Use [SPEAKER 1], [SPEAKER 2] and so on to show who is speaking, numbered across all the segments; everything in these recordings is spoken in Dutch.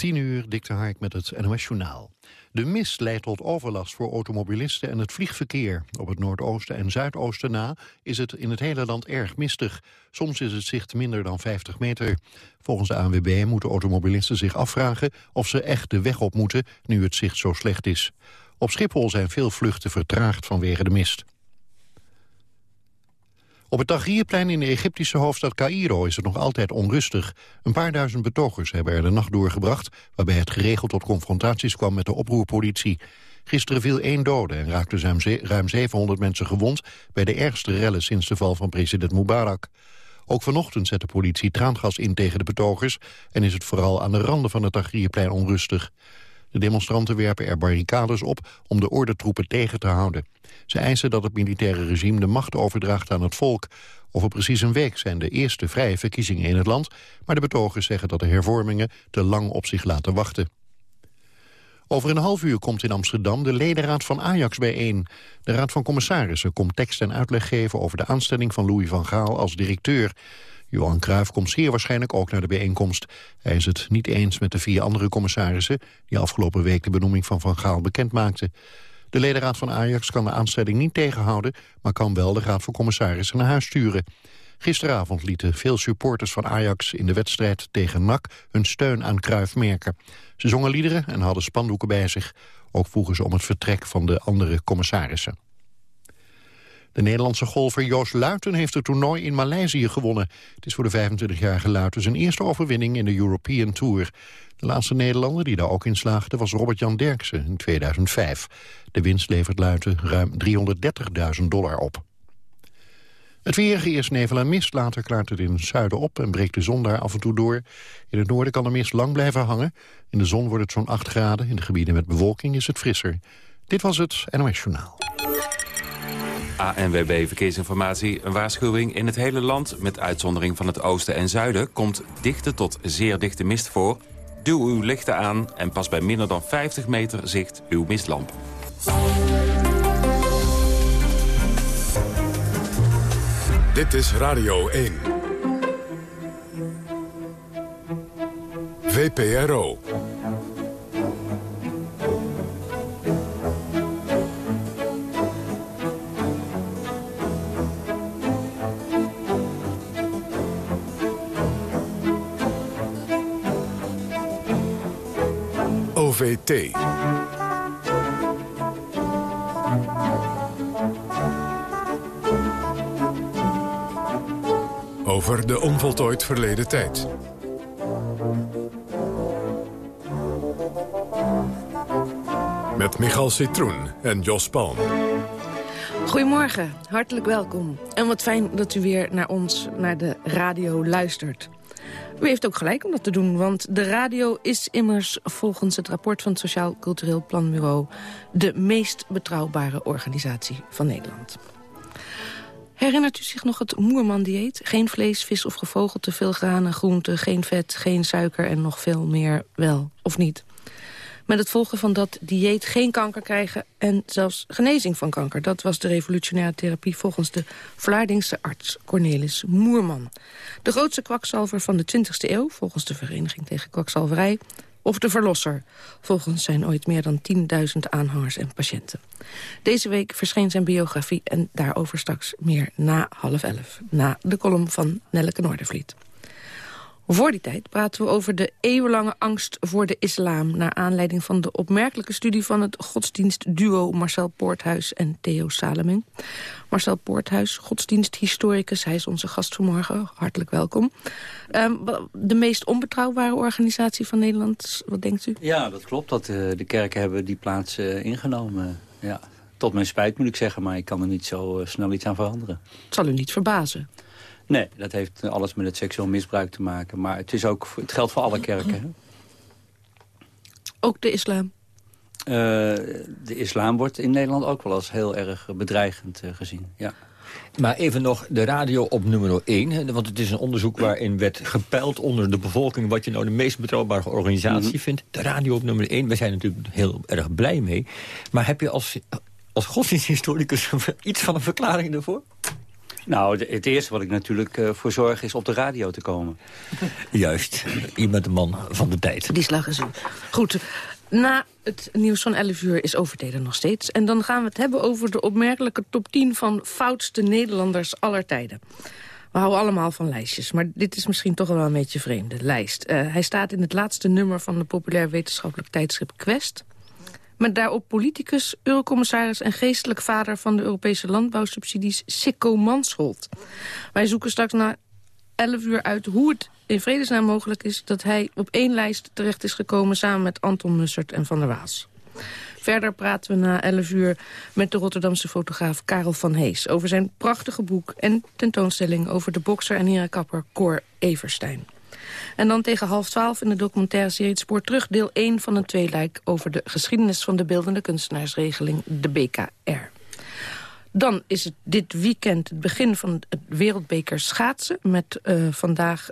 [SPEAKER 1] 10 uur, Dikte Hark met het NOS Journaal. De mist leidt tot overlast voor automobilisten en het vliegverkeer. Op het noordoosten en zuidoosten na is het in het hele land erg mistig. Soms is het zicht minder dan 50 meter. Volgens de ANWB moeten automobilisten zich afvragen of ze echt de weg op moeten nu het zicht zo slecht is. Op Schiphol zijn veel vluchten vertraagd vanwege de mist. Op het Tahrirplein in de Egyptische hoofdstad Cairo is het nog altijd onrustig. Een paar duizend betogers hebben er de nacht doorgebracht... waarbij het geregeld tot confrontaties kwam met de oproerpolitie. Gisteren viel één dode en raakten ruim 700 mensen gewond... bij de ergste rellen sinds de val van president Mubarak. Ook vanochtend zet de politie traangas in tegen de betogers... en is het vooral aan de randen van het Tahrirplein onrustig. De demonstranten werpen er barricades op om de ordentroepen tegen te houden. Ze eisen dat het militaire regime de macht overdraagt aan het volk. Over precies een week zijn de eerste vrije verkiezingen in het land... maar de betogers zeggen dat de hervormingen te lang op zich laten wachten. Over een half uur komt in Amsterdam de ledenraad van Ajax bijeen. De raad van commissarissen komt tekst en uitleg geven... over de aanstelling van Louis van Gaal als directeur. Johan Cruijff komt zeer waarschijnlijk ook naar de bijeenkomst. Hij is het niet eens met de vier andere commissarissen... die afgelopen week de benoeming van Van Gaal bekend maakten. De ledenraad van Ajax kan de aanstelling niet tegenhouden... maar kan wel de raad van commissarissen naar huis sturen. Gisteravond lieten veel supporters van Ajax in de wedstrijd tegen NAC... hun steun aan Cruijff merken. Ze zongen liederen en hadden spandoeken bij zich. Ook vroegen ze om het vertrek van de andere commissarissen. De Nederlandse golfer Joost Luiten heeft het toernooi in Maleisië gewonnen. Het is voor de 25-jarige Luiten zijn eerste overwinning in de European Tour. De laatste Nederlander die daar ook in slaagde was Robert-Jan Derksen in 2005. De winst levert Luiten ruim 330.000 dollar op. Het weer, eerst nevel en mist, later klaart het in het zuiden op... en breekt de zon daar af en toe door. In het noorden kan de mist lang blijven hangen. In de zon wordt het zo'n 8 graden. In de gebieden met bewolking is het frisser. Dit was het NOS Journaal.
[SPEAKER 2] ANWB Verkeersinformatie. Een waarschuwing in het hele land, met uitzondering van het oosten en zuiden... komt dichte tot zeer dichte mist voor. Duw uw lichten aan en pas bij minder dan 50 meter zicht uw mistlamp.
[SPEAKER 3] Dit is Radio 1. VPRO. Over de onvoltooid verleden tijd. Met Michal Citroen en Jos Palm.
[SPEAKER 4] Goedemorgen, hartelijk welkom. En wat fijn dat u weer naar ons, naar de radio luistert. U heeft ook gelijk om dat te doen, want de radio is immers volgens het rapport van het Sociaal Cultureel Planbureau de meest betrouwbare organisatie van Nederland. Herinnert u zich nog het Moerman-dieet? Geen vlees, vis of gevogelte, veel granen, groenten, geen vet, geen suiker en nog veel meer wel of niet? Met het volgen van dat dieet geen kanker krijgen en zelfs genezing van kanker. Dat was de revolutionaire therapie volgens de Vlaardingse arts Cornelis Moerman. De grootste kwakzalver van de 20e eeuw, volgens de Vereniging tegen Kwakzalverij... of de verlosser, volgens zijn ooit meer dan 10.000 aanhangers en patiënten. Deze week verscheen zijn biografie en daarover straks meer na half elf... na de column van Nelleke Noordervliet. Voor die tijd praten we over de eeuwenlange angst voor de islam... naar aanleiding van de opmerkelijke studie van het godsdienstduo... Marcel Poorthuis en Theo Saleming. Marcel Poorthuis, godsdiensthistoricus, hij is onze gast vanmorgen. Hartelijk welkom. Ehm, de meest onbetrouwbare organisatie van Nederland, wat denkt u?
[SPEAKER 5] Ja, dat klopt. Dat, uh, de kerken hebben die plaats uh, ingenomen. Ja. Tot mijn spijt moet ik zeggen, maar ik kan er niet zo uh, snel iets aan veranderen.
[SPEAKER 4] Het zal u niet verbazen.
[SPEAKER 5] Nee, dat heeft alles met het seksueel misbruik te maken. Maar het, is ook, het geldt voor alle kerken.
[SPEAKER 4] Ook de islam?
[SPEAKER 5] Uh, de islam wordt in Nederland ook wel als heel erg bedreigend uh, gezien, ja.
[SPEAKER 6] Maar even nog de radio op nummer 1. Want het is een onderzoek waarin werd gepeild onder de bevolking... wat je nou de meest betrouwbare organisatie mm -hmm. vindt. De radio op nummer 1. Wij zijn natuurlijk heel erg blij mee. Maar heb je als, als godsdiensthistoricus iets van een verklaring ervoor?
[SPEAKER 5] Nou, het eerste wat ik natuurlijk uh, voor zorg is op de radio te komen.
[SPEAKER 6] Juist, je bent de man van de tijd.
[SPEAKER 4] Die slag is u. Goed, na het nieuws van 11 uur is Overdelen nog steeds. En dan gaan we het hebben over de opmerkelijke top 10 van foutste Nederlanders aller tijden. We houden allemaal van lijstjes, maar dit is misschien toch wel een beetje vreemde lijst. Uh, hij staat in het laatste nummer van de populair wetenschappelijk tijdschrift Quest. Met daarop politicus, eurocommissaris en geestelijk vader van de Europese landbouwsubsidies Sikko Mansholt. Wij zoeken straks na 11 uur uit hoe het in vredesnaam mogelijk is... dat hij op één lijst terecht is gekomen samen met Anton Mussert en Van der Waas. Verder praten we na 11 uur met de Rotterdamse fotograaf Karel van Hees... over zijn prachtige boek en tentoonstelling over de bokser en herenkapper Cor Everstein. En dan tegen half twaalf in de documentaire serie Het Spoor Terug... deel 1 van een tweeluik over de geschiedenis van de beeldende kunstenaarsregeling, de BKR. Dan is het dit weekend het begin van het wereldbeker schaatsen... met uh, vandaag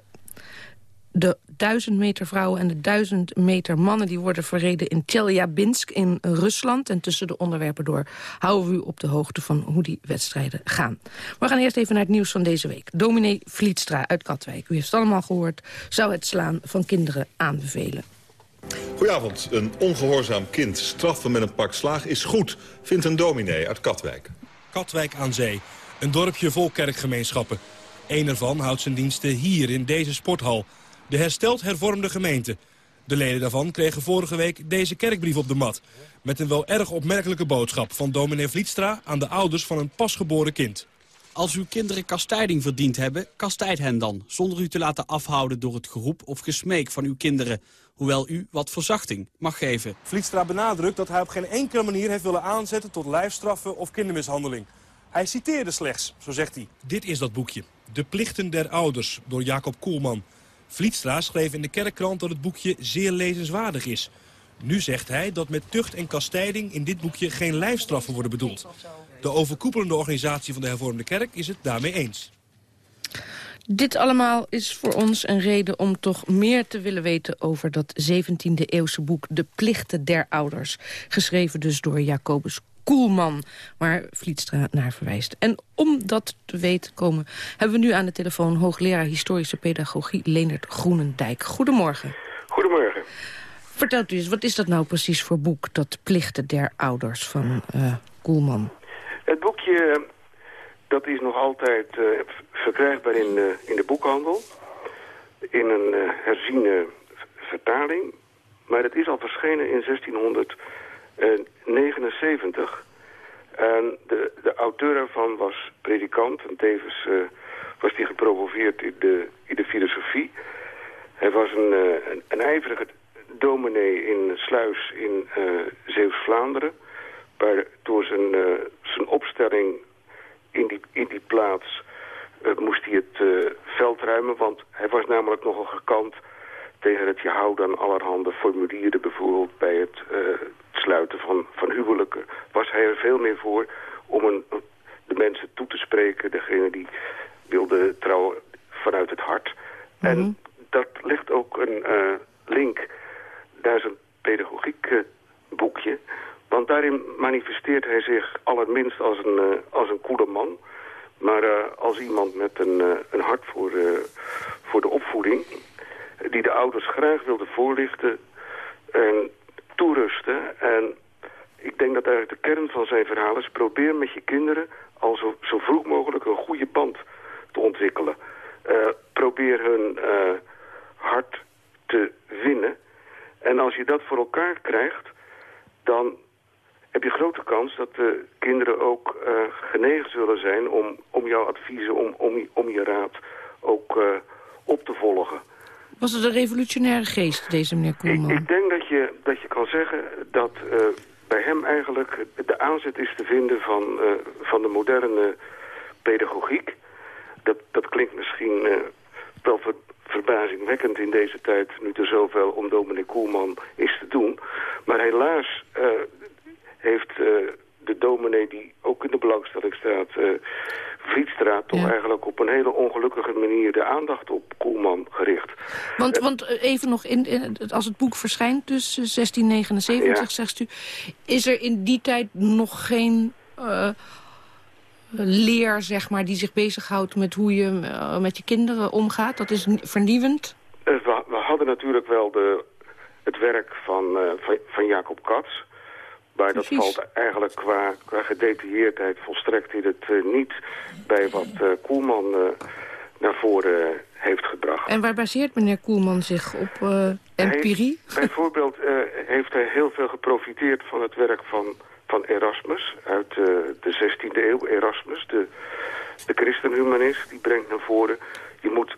[SPEAKER 4] de duizend meter vrouwen en de duizend meter mannen... die worden verreden in Tjeljabinsk in Rusland. En tussen de onderwerpen door houden we u op de hoogte van hoe die wedstrijden gaan. We gaan eerst even naar het nieuws van deze week. Dominee Vlietstra uit Katwijk, u heeft het allemaal gehoord... zou het slaan van kinderen aanbevelen.
[SPEAKER 7] Goedenavond. Een ongehoorzaam kind straffen met een pak slaag is goed, vindt een dominee uit Katwijk.
[SPEAKER 8] Katwijk aan Zee, een dorpje vol kerkgemeenschappen. Eén ervan houdt zijn diensten hier in deze sporthal de hersteld hervormde gemeente. De leden daarvan kregen vorige week deze kerkbrief op de mat. Met een wel erg opmerkelijke boodschap van dominee Vlietstra aan de ouders van een pasgeboren kind.
[SPEAKER 9] Als uw kinderen kastijding verdiend hebben, kastijd hen dan... zonder u te laten afhouden door het geroep of gesmeek van uw kinderen... hoewel u wat verzachting mag geven.
[SPEAKER 8] Vlietstra benadrukt dat hij op geen enkele manier heeft willen aanzetten... tot lijfstraffen of kindermishandeling. Hij citeerde slechts, zo zegt hij. Dit is dat boekje. De plichten der ouders, door Jacob Koelman. Vlietstra schreef in de kerkkrant dat het boekje zeer lezenswaardig is. Nu zegt hij dat met tucht en kastijding in dit boekje geen lijfstraffen worden bedoeld. De overkoepelende organisatie van de hervormde kerk is het daarmee eens.
[SPEAKER 4] Dit allemaal is voor ons een reden om toch meer te willen weten over dat 17e eeuwse boek De Plichten der Ouders. Geschreven dus door Jacobus Koelman, waar Vlietstra naar verwijst. En om dat te weten komen, hebben we nu aan de telefoon... hoogleraar historische pedagogie Leonard Groenendijk. Goedemorgen.
[SPEAKER 10] Goedemorgen.
[SPEAKER 4] Vertelt u eens, wat is dat nou precies voor boek... dat Plichten der Ouders van uh, Koelman?
[SPEAKER 10] Het boekje dat is nog altijd uh, verkrijgbaar in, uh, in de boekhandel. In een uh, herziene vertaling. Maar het is al verschenen in 1600... 79. En de, de auteur ervan was predikant en tevens uh, was hij gepromoveerd in de, in de filosofie. Hij was een, een, een, ijverige dominee in Sluis in uh, Zeeuws-Vlaanderen. Waar door zijn, zijn opstelling in die, in die plaats moest hij het veld ruimen. Want hij was namelijk nogal gekant tegen het je houden aan allerhande formulieren. Bijvoorbeeld bij het sluiten van, van huwelijken was hij er veel meer voor om een, de mensen toe te spreken. Degene die wilde trouwen vanuit het hart. En mhm. dat ligt ook een uh, link naar zijn pedagogiek uh, boekje. Want daarin manifesteert hij zich allerminst als een, als een koele man. Maar als iemand met een, een hart voor, voor de opvoeding... die de ouders graag wilde voorlichten... En toerusten. En ik denk dat eigenlijk de kern van zijn verhaal is... probeer met je kinderen al zo, zo vroeg mogelijk een goede band te ontwikkelen. Uh, probeer hun uh, hart te winnen. En als je dat voor elkaar krijgt... dan heb je grote kans dat de kinderen ook uh, genegen zullen zijn... om, om jouw adviezen, om, om, om je raad ook op te volgen.
[SPEAKER 4] Was het een revolutionaire geest, deze meneer Koelman?
[SPEAKER 10] Ik, ik denk dat je, dat je kan zeggen dat uh, bij hem eigenlijk de aanzet is te vinden van, uh, van de moderne pedagogiek. Dat, dat klinkt misschien uh, wel ver, verbazingwekkend in deze tijd, nu er zoveel om dominee Koelman is te doen. Maar helaas heeft de dominee die ook in de belangstelling staat... Vlietstraat toch eigenlijk op een hele ongelukkige manier de aandacht op Koelman gericht.
[SPEAKER 4] Want, uh, want eh, even nog, in, in, als het boek verschijnt, dus 1679, ja. zegt u... is er in die tijd nog geen... Uh, leer, zeg maar, die zich bezighoudt met hoe je eh, met je kinderen omgaat? Dat is vernieuwend?
[SPEAKER 10] We, we, hadden natuurlijk wel de, het werk van, uh, van, van, Jacob Katz. Maar dat valt eigenlijk qua, qua gedetailleerdheid volstrekt in het niet bij wat Koelman naar voren heeft gebracht.
[SPEAKER 4] En waar baseert meneer Koelman zich op empirie?
[SPEAKER 10] bijvoorbeeld heeft hij heel veel geprofiteerd van het werk van van Erasmus uit uh, de 16e eeuw. Erasmus, de, de christenhumanist, die brengt naar voren... je moet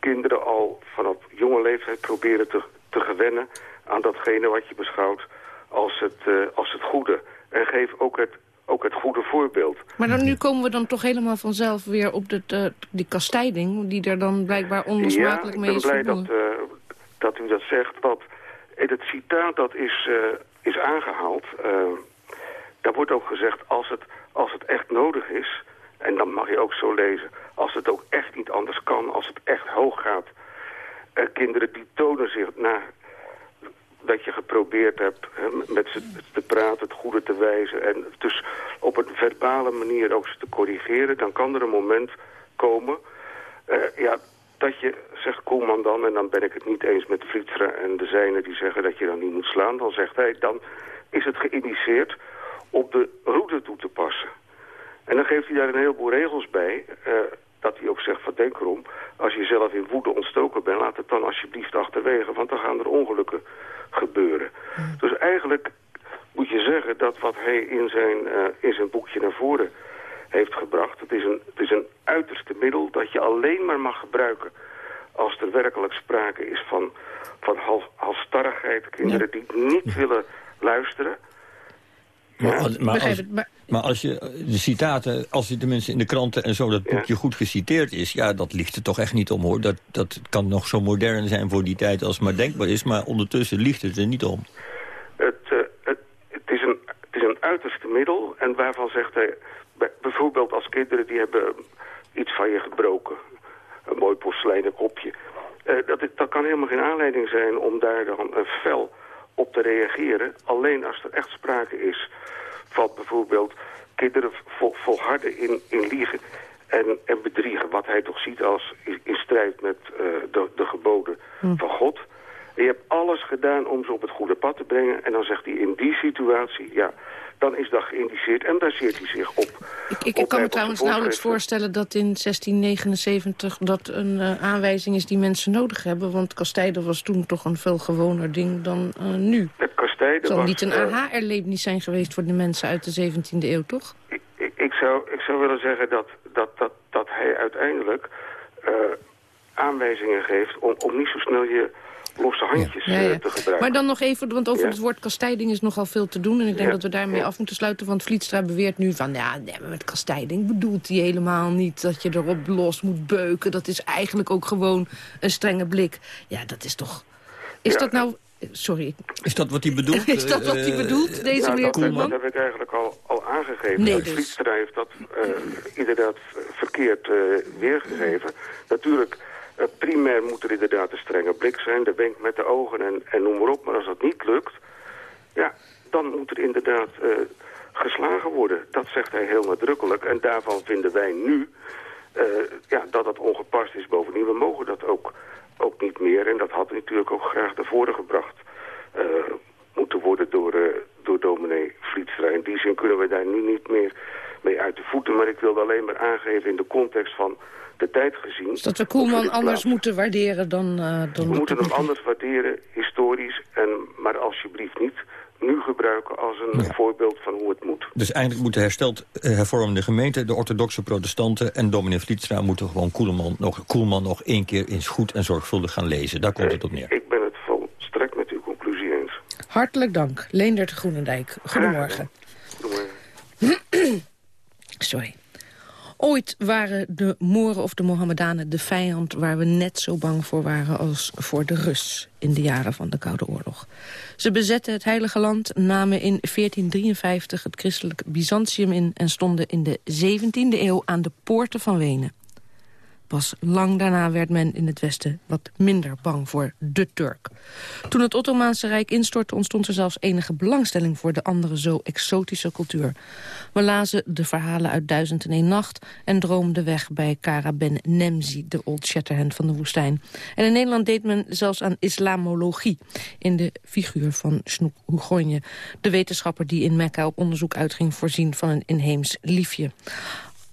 [SPEAKER 10] kinderen al vanaf jonge leeftijd proberen te, te gewennen... aan datgene wat je beschouwt als het, uh, als het goede. En geef ook het, ook het goede voorbeeld.
[SPEAKER 4] Maar dan, nu komen we dan toch helemaal vanzelf weer op de, de die kastijding... die er dan blijkbaar onlosmakelijk mee is
[SPEAKER 10] Ja, ik ben blij dat, uh, dat u dat zegt. Want in het citaat dat is, is aangehaald... Daar wordt ook gezegd, als het, als het echt nodig is... en dan mag je ook zo lezen... als het ook echt niet anders kan, als het echt hoog gaat... Uh, kinderen die tonen zich na dat je geprobeerd hebt met ze te praten, het goede te wijzen... en dus op een verbale manier ook ze te corrigeren... dan kan er een moment komen... Uh, ja, dat je, zegt Koelman dan, en dan ben ik het niet eens met Vlietstra en de zijnen die zeggen dat je dan niet moet slaan... dan zegt hij, dan is het geïndiceerd op de route toe te passen. En dan geeft hij daar een heleboel regels bij... Uh, dat hij ook zegt van denk erom, als je zelf in woede ontstoken bent... laat het dan alsjeblieft achterwege, want dan gaan er ongelukken gebeuren. Dus eigenlijk moet je zeggen dat wat hij in zijn, uh, in zijn boekje naar voren heeft gebracht... Het is, een, het is een uiterste middel dat je alleen maar mag gebruiken... als er werkelijk sprake is van, van hal, halstarrigheid, kinderen die niet willen luisteren...
[SPEAKER 6] Maar, als, maar, als, maar, als je de citaten, als je tenminste in de kranten en zo dat boekje goed geciteerd is, ja, dat ligt er toch echt niet om hoor. Dat, dat kan nog zo modern zijn voor die tijd als maar denkbaar is, maar ondertussen ligt het er niet om.
[SPEAKER 10] Het, uh, het, het, is, een, het is een uiterste middel en waarvan zegt hij, bijvoorbeeld als kinderen die hebben iets van je gebroken, een mooi porseleinen kopje. Uh, dat, dat kan helemaal geen aanleiding zijn om daar dan een fel op te reageren. Alleen als er echt sprake is van bijvoorbeeld kinderen vol, volharden in, in liegen en, en bedriegen. Wat hij toch ziet als in, strijd met uh, de, de geboden hm. van God. En je hebt alles gedaan om ze op het goede pad te brengen. En dan zegt hij in die situatie, ja, dan is dat geïndiceerd en baseert hij zich op...
[SPEAKER 4] Ik, ik, kan me trouwens nauwelijks voorstellen dat in 1679 dat een uh, aanwijzing is die mensen nodig hebben. Want kastijden was toen toch een veel gewoner ding dan uh, nu.
[SPEAKER 10] Het kastijden
[SPEAKER 4] Het zal
[SPEAKER 10] was,
[SPEAKER 4] niet een aha-erlevenis zijn geweest voor de mensen uit de 17e eeuw, toch?
[SPEAKER 10] Ik, ik, ik, zou, ik zou willen zeggen dat, dat, dat, dat hij uiteindelijk aanwijzingen geeft om, om niet zo snel je losse handjes ja, ja, ja. te gebruiken.
[SPEAKER 4] Maar dan nog even, want over het woord kastijding is nogal veel te doen. En ik denk dat we daarmee af moeten sluiten. Want Vlietstra beweert nu van, ja, nee, met kastijding bedoelt hij helemaal niet dat je erop los moet beuken. Dat is eigenlijk ook gewoon een strenge blik. Ja, dat is toch... Is dat nou... Sorry.
[SPEAKER 6] Is dat wat hij bedoelt?
[SPEAKER 4] is dat wat hij bedoelt, deze
[SPEAKER 10] ja,
[SPEAKER 4] meneer
[SPEAKER 10] dat, dat heb ik eigenlijk al, al aangegeven.
[SPEAKER 4] Nee, dus.
[SPEAKER 10] Vlietstra heeft dat uh, inderdaad verkeerd uh, weergegeven. Natuurlijk primair moet er inderdaad een strenge blik zijn, de wenk met de ogen en, en noem maar op. Maar als dat niet lukt, ja, dan moet er inderdaad uh, geslagen worden. Dat zegt hij heel nadrukkelijk. En daarvan vinden wij nu uh, ja, dat dat ongepast is. Bovendien, we mogen dat ook, ook niet meer. En dat had natuurlijk ook graag naar voren gebracht moeten worden door, door dominee Vlietstra. In die zin kunnen we daar nu niet meer mee uit de voeten. Maar ik wilde alleen maar aangeven in de context van de tijd gezien...
[SPEAKER 4] Dus dat we Koelman anders moeten waarderen dan... Uh, dan
[SPEAKER 10] we moeten hem anders waarderen, historisch. En, maar alsjeblieft niet nu gebruiken als een ja. voorbeeld van hoe het moet.
[SPEAKER 6] Dus eigenlijk moeten hersteld uh, hervormde gemeente... de orthodoxe protestanten en dominee Vlietstra... moeten gewoon Koelman nog, Koelman nog één keer eens goed en zorgvuldig gaan lezen. Daar komt het op neer.
[SPEAKER 10] Ik ben het volstrekt met uw conclusie eens.
[SPEAKER 4] Hartelijk dank. Leendert Groenendijk. Goedemorgen.
[SPEAKER 10] Goedemorgen.
[SPEAKER 4] Sorry. Ooit waren de Moren of de Mohammedanen de vijand waar we net zo bang voor waren als voor de Rus in de jaren van de Koude Oorlog. Ze bezetten het Heilige Land, namen in 1453 het christelijk Byzantium in en stonden in de 17e eeuw aan de poorten van Wenen. Pas lang daarna werd men in het Westen wat minder bang voor de Turk. Toen het Ottomaanse Rijk instortte ontstond er zelfs enige belangstelling voor de andere zo exotische cultuur. We lazen de verhalen uit Duizend en een Nacht en droomden weg bij Kara Ben Nemzi, de Old Shatterhand van de woestijn. En in Nederland deed men zelfs aan islamologie in de figuur van Snoek Hugonje, de wetenschapper die in Mekka op onderzoek uitging voorzien van een inheems liefje.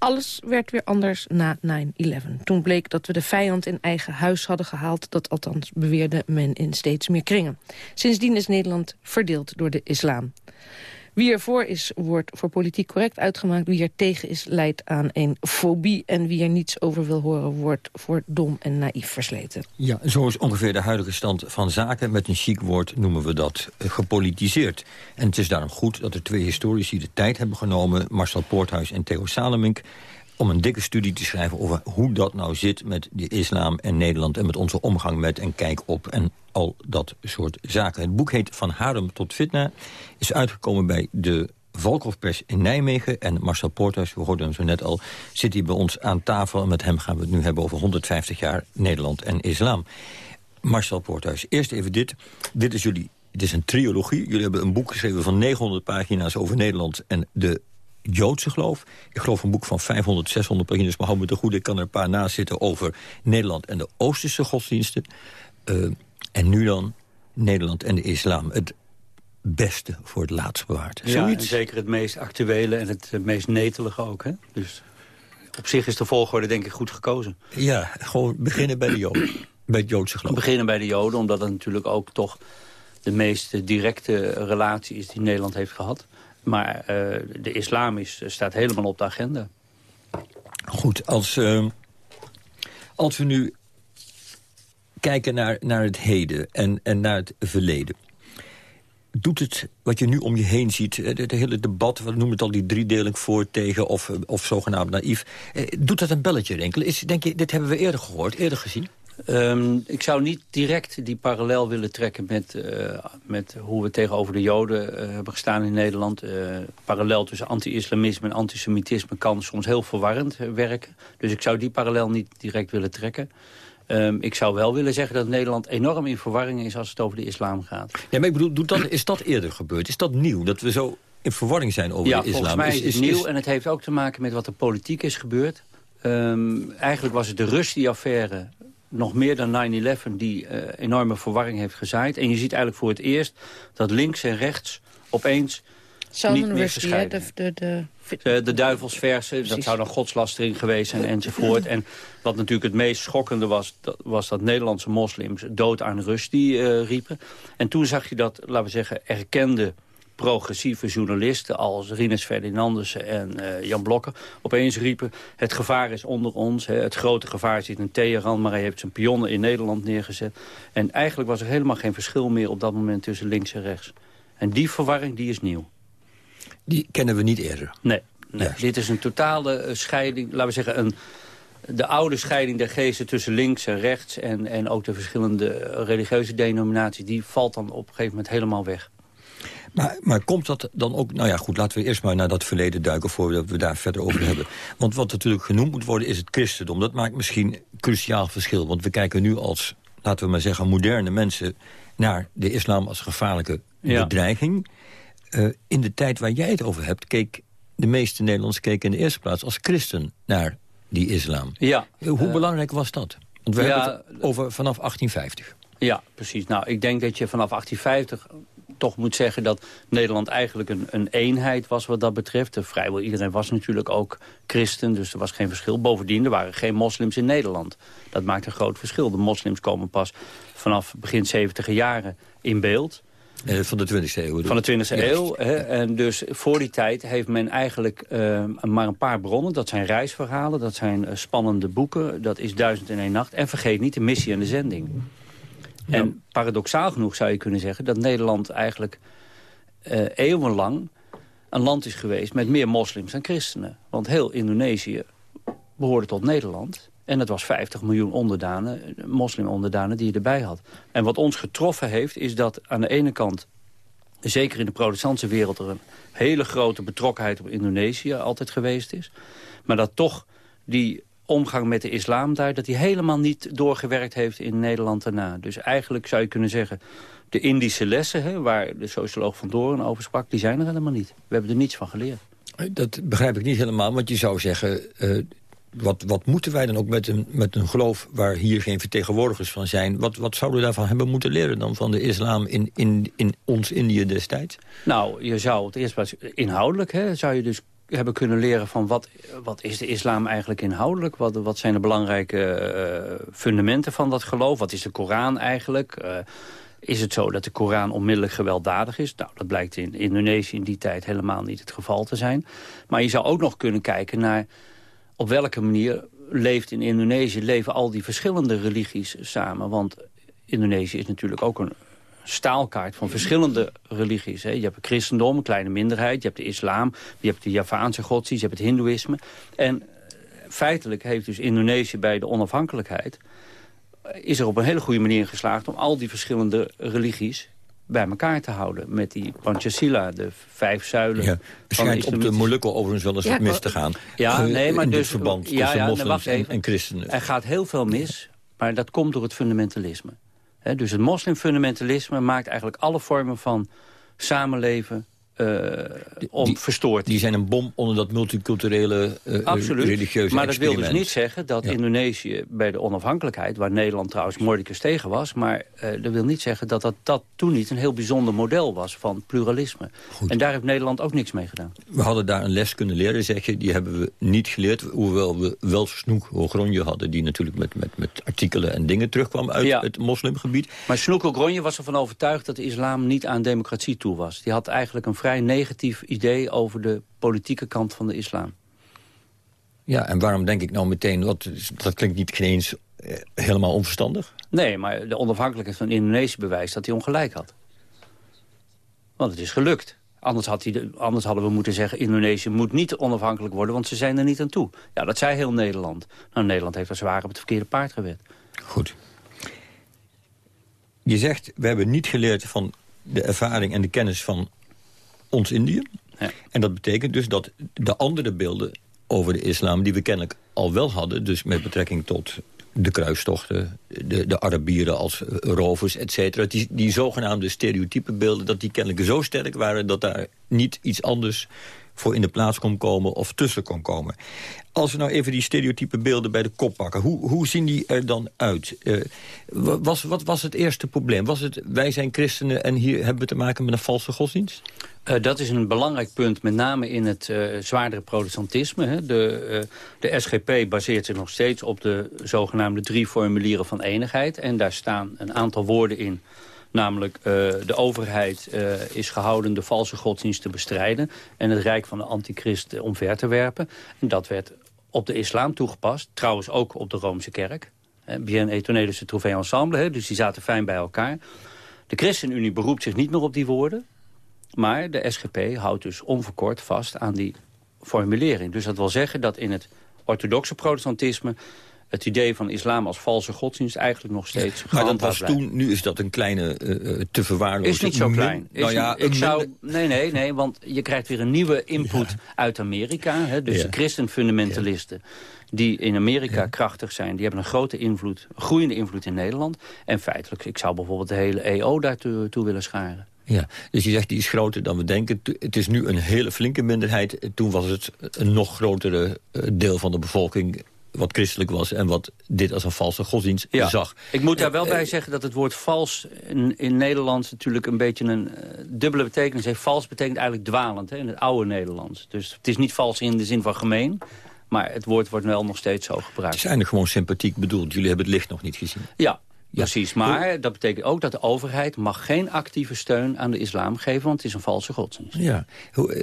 [SPEAKER 4] Alles werd weer anders na 9-11. Toen bleek dat we de vijand in eigen huis hadden gehaald... dat althans beweerde men in steeds meer kringen. Sindsdien is Nederland verdeeld door de islam. Wie er voor is, wordt voor politiek correct uitgemaakt. Wie er tegen is, leidt aan een fobie. En wie er niets over wil horen, wordt voor dom en naïef versleten.
[SPEAKER 6] Ja, zo is ongeveer de huidige stand van zaken. Met een chic woord noemen we dat gepolitiseerd. En het is daarom goed dat er twee historici de tijd hebben genomen... Marcel Poorthuis en Theo Salemink om een dikke studie te schrijven over hoe dat nou zit met de islam en Nederland... en met onze omgang met en kijk op en al dat soort zaken. Het boek heet Van Harem tot Fitna, is uitgekomen bij de Valkhofpers in Nijmegen. En Marcel Porters, we hoorden hem zo net al, zit hier bij ons aan tafel. En met hem gaan we het nu hebben over 150 jaar Nederland en islam. Marcel Porthuis, eerst even dit. Dit is jullie, het is een triologie. Jullie hebben een boek geschreven van 900 pagina's over Nederland en de Joodse geloof. Ik geloof een boek van 500, 600 pagina's, maar hou me te goed, ik kan er een paar naast zitten over Nederland en de Oosterse godsdiensten. Uh, en nu dan Nederland en de islam. Het beste voor het laatst bewaard.
[SPEAKER 5] Ja, en zeker het meest actuele en het meest netelige ook. Hè? Dus op zich is de volgorde denk ik goed gekozen.
[SPEAKER 6] Ja, gewoon beginnen bij de Joden. bij het Joodse geloof.
[SPEAKER 5] Beginnen bij de Joden, omdat het natuurlijk ook toch de meest directe relatie is die Nederland heeft gehad. Maar uh, de islam is, staat helemaal op de agenda.
[SPEAKER 6] Goed, als, uh, als we nu kijken naar, naar het heden en, en naar het verleden. Doet het, wat je nu om je heen ziet, het, hele debat... we noemen het al die driedeling voor, tegen of, of zogenaamd naïef... Eh, doet dat een belletje rinkelen? Is, denk je, dit hebben we eerder gehoord, eerder gezien?
[SPEAKER 5] Um, ik zou niet direct die parallel willen trekken met, uh, met hoe we tegenover de Joden uh, hebben gestaan in Nederland. Uh, parallel tussen anti-islamisme en antisemitisme kan soms heel verwarrend werken. Dus ik zou die parallel niet direct willen trekken. Um, ik zou wel willen zeggen dat Nederland enorm in verwarring is als het over de islam gaat.
[SPEAKER 6] Ja, maar ik bedoel, doet dat, is dat eerder gebeurd? Is dat nieuw, dat we zo in verwarring zijn over
[SPEAKER 5] ja,
[SPEAKER 6] de islam?
[SPEAKER 5] volgens mij is, het nieuw en het heeft ook te maken met wat er politiek is gebeurd. Um, eigenlijk was het de Rusty-affaire nog meer dan 9-11 die uh, enorme verwarring heeft gezaaid. En je ziet eigenlijk voor het eerst dat links en rechts opeens niet meer gescheiden. De, de, de, de duivelsversen, dat zou dan godslastering geweest zijn enzovoort. En wat natuurlijk het meest schokkende was... dat, was dat Nederlandse moslims dood aan rust die uh, riepen. En toen zag je dat, laten we zeggen, erkende progressieve journalisten als Rinus Ferdinandussen en uh, Jan Blokker opeens riepen... het gevaar is onder ons, hè, het grote gevaar zit in Teheran... maar hij heeft zijn pionnen in Nederland neergezet. En eigenlijk was er helemaal geen verschil meer op dat moment tussen links en rechts. En die verwarring die is nieuw.
[SPEAKER 6] Die kennen we niet eerder.
[SPEAKER 5] Nee, nee. dit is een totale eh, scheiding, laten we zeggen... een de oude scheiding der geesten tussen links en rechts... en, en ook de verschillende religieuze denominaties... die valt dan op een gegeven moment helemaal weg.
[SPEAKER 6] Maar, maar komt dat dan ook... Nou ja, goed, laten we eerst maar naar dat verleden duiken... voordat we daar verder over hebben. Want wat natuurlijk genoemd moet worden is het christendom. Dat maakt misschien een cruciaal verschil. Want we kijken nu als, laten we maar zeggen, moderne mensen... naar de islam als gevaarlijke bedreiging. Uh, in de tijd waar jij het over hebt... keek de meeste Nederlanders keken in de eerste plaats als christen naar die islam.
[SPEAKER 5] Ja.
[SPEAKER 6] Hoe uh, belangrijk was dat? Want we ja, hebben het over vanaf 1850.
[SPEAKER 5] Ja, precies. Nou, ik denk dat je vanaf 1850 toch moet zeggen dat Nederland eigenlijk een, een eenheid was wat dat betreft. Vrijwel iedereen was natuurlijk ook christen, dus er was geen verschil. Bovendien, er waren geen moslims in Nederland. Dat maakt een groot verschil. De moslims komen pas vanaf begin 70 jaren in beeld.
[SPEAKER 6] Eh, van de 20e eeuw.
[SPEAKER 5] Van de 20e eeuw. Hè, en dus voor die tijd heeft men eigenlijk uh, maar een paar bronnen. Dat zijn reisverhalen, dat zijn uh, spannende boeken. Dat is Duizend en één Nacht. En vergeet niet de missie en de zending. En paradoxaal genoeg zou je kunnen zeggen... dat Nederland eigenlijk uh, eeuwenlang een land is geweest... met meer moslims dan christenen. Want heel Indonesië behoorde tot Nederland... En het was 50 miljoen onderdanen, moslimonderdanen die je erbij had. En wat ons getroffen heeft, is dat aan de ene kant... zeker in de protestantse wereld er een hele grote betrokkenheid op Indonesië altijd geweest is. Maar dat toch die omgang met de islam daar... dat die helemaal niet doorgewerkt heeft in Nederland daarna. Dus eigenlijk zou je kunnen zeggen... de Indische lessen, hè, waar de socioloog Van Doren over sprak... die zijn er helemaal niet. We hebben er niets van geleerd.
[SPEAKER 6] Dat begrijp ik niet helemaal, want je zou zeggen... Uh, wat, wat moeten wij dan ook met een, met een geloof waar hier geen vertegenwoordigers van zijn? Wat, wat zouden we daarvan hebben moeten leren dan van de islam in, in, in ons Indië destijds?
[SPEAKER 5] Nou, je zou het eerst wel inhoudelijk, hè, zou je dus hebben kunnen leren van wat, wat is de islam eigenlijk inhoudelijk? Wat, wat zijn de belangrijke uh, fundamenten van dat geloof? Wat is de Koran eigenlijk? Uh, is het zo dat de Koran onmiddellijk gewelddadig is? Nou, dat blijkt in Indonesië in die tijd helemaal niet het geval te zijn. Maar je zou ook nog kunnen kijken naar op welke manier leeft in Indonesië... leven al die verschillende religies samen. Want Indonesië is natuurlijk ook een staalkaart van verschillende religies. Hè. Je hebt het christendom, een kleine minderheid. Je hebt de islam, je hebt de Javaanse godsdienst, je hebt het hindoeïsme. En eh, feitelijk heeft dus Indonesië bij de onafhankelijkheid... Eh, is er op een hele goede manier geslaagd om al die verschillende religies bij elkaar te houden. Met die Panchasila, de vijf zuilen. Ja,
[SPEAKER 6] het schijnt op de Molukken overigens wel eens wat mis te gaan.
[SPEAKER 5] Ja, nee, maar dus...
[SPEAKER 6] verband ja, tussen ja, moslims en, en, christenen.
[SPEAKER 5] Er gaat heel veel mis, maar dat komt door het fundamentalisme. Dus het moslimfundamentalisme maakt eigenlijk alle vormen van samenleven uh, om
[SPEAKER 6] die,
[SPEAKER 5] verstoord.
[SPEAKER 6] Die zijn een bom onder dat multiculturele uh, Absoluut. religieuze
[SPEAKER 5] Maar dat wil dus niet zeggen dat Indonesië bij de onafhankelijkheid... waar Nederland trouwens moordicus tegen was... maar uh, dat wil niet zeggen dat, dat dat toen niet een heel bijzonder model was van pluralisme. Goed. En daar heeft Nederland ook niks mee gedaan.
[SPEAKER 6] We hadden daar een les kunnen leren, zeg je. Die hebben we niet geleerd, hoewel we wel Snoek Ogronje hadden... die natuurlijk met, met, met artikelen en dingen terugkwam uit het moslimgebied.
[SPEAKER 5] Maar Snoek Ogronje was ervan overtuigd dat de islam niet aan democratie toe was. Die had eigenlijk een vrij negatief idee over de politieke kant van de islam.
[SPEAKER 6] Ja, en waarom denk ik nou meteen, wat, dat klinkt niet eens eh, helemaal onverstandig?
[SPEAKER 5] Nee, maar de onafhankelijkheid van Indonesië bewijst dat hij ongelijk had. Want het is gelukt. Anders, had hij de, anders hadden we moeten zeggen... Indonesië moet niet onafhankelijk worden, want ze zijn er niet aan toe. Ja, dat zei heel Nederland. Nou, Nederland heeft als zwaar op het verkeerde paard gewet.
[SPEAKER 6] Goed. Je zegt, we hebben niet geleerd van de ervaring en de kennis van ons Indië. Ja. En dat betekent dus dat de andere beelden over de islam... die we kennelijk al wel hadden, dus met betrekking tot de kruistochten... de, de Arabieren als rovers, et cetera... Die, die zogenaamde stereotype beelden... dat die kennelijk zo sterk waren dat daar niet iets anders voor in de plaats kon komen of tussen kon komen. Als we nou even die stereotype beelden bij de kop pakken... hoe, hoe zien die er dan uit? Uh, was, wat was het eerste probleem? Was het, wij zijn christenen en hier hebben we te maken met een valse godsdienst?
[SPEAKER 5] Uh, dat is een belangrijk punt, met name in het uh, zwaardere protestantisme. Hè. De, de SGP baseert zich nog steeds op de zogenaamde drie formulieren van enigheid. En daar staan een aantal woorden in Namelijk, de overheid is gehouden de valse godsdienst te bestrijden... en het rijk van de antichrist omver te werpen. En dat werd op de islam toegepast. Trouwens ook op de Roomse kerk. Bien dus het ensemble, hè, dus die zaten fijn bij elkaar. De ChristenUnie beroept zich niet meer op die woorden. Maar de SGP houdt dus onverkort vast aan die formulering. Dus dat wil zeggen dat in het orthodoxe protestantisme het idee van islam als valse godsdienst eigenlijk nog steeds ja,
[SPEAKER 6] Maar dat was toen, nu is dat een kleine uh, te verwaarlozen...
[SPEAKER 5] Is niet zo klein. nou ja, ik zou, nee, nee, nee, want je krijgt weer een nieuwe input uit Amerika. Hè, dus de christenfundamentalisten die in Amerika krachtig zijn... die hebben een grote invloed, groeiende invloed in Nederland. En feitelijk, ik zou bijvoorbeeld de hele EO daartoe toe willen scharen.
[SPEAKER 6] Ja, dus je zegt die is groter dan we denken. Het is nu een hele flinke minderheid. Toen was het een nog grotere deel van de bevolking wat christelijk was en wat dit als een valse godsdienst zag.
[SPEAKER 5] Ik moet daar wel eh, bij zeggen dat het woord vals in, in Nederlands natuurlijk een beetje een uh, dubbele betekenis heeft. Vals betekent eigenlijk dwalend hè, in het oude Nederlands. Dus het is niet vals in de zin van gemeen. Maar het woord wordt wel nog steeds zo gebruikt.
[SPEAKER 6] Het is eigenlijk gewoon sympathiek bedoeld. Jullie hebben het licht nog niet gezien.
[SPEAKER 5] Ja, Precies, maar dat betekent ook dat de overheid mag geen actieve steun aan de islam geven, want het is een valse godsdienst.
[SPEAKER 6] Ja.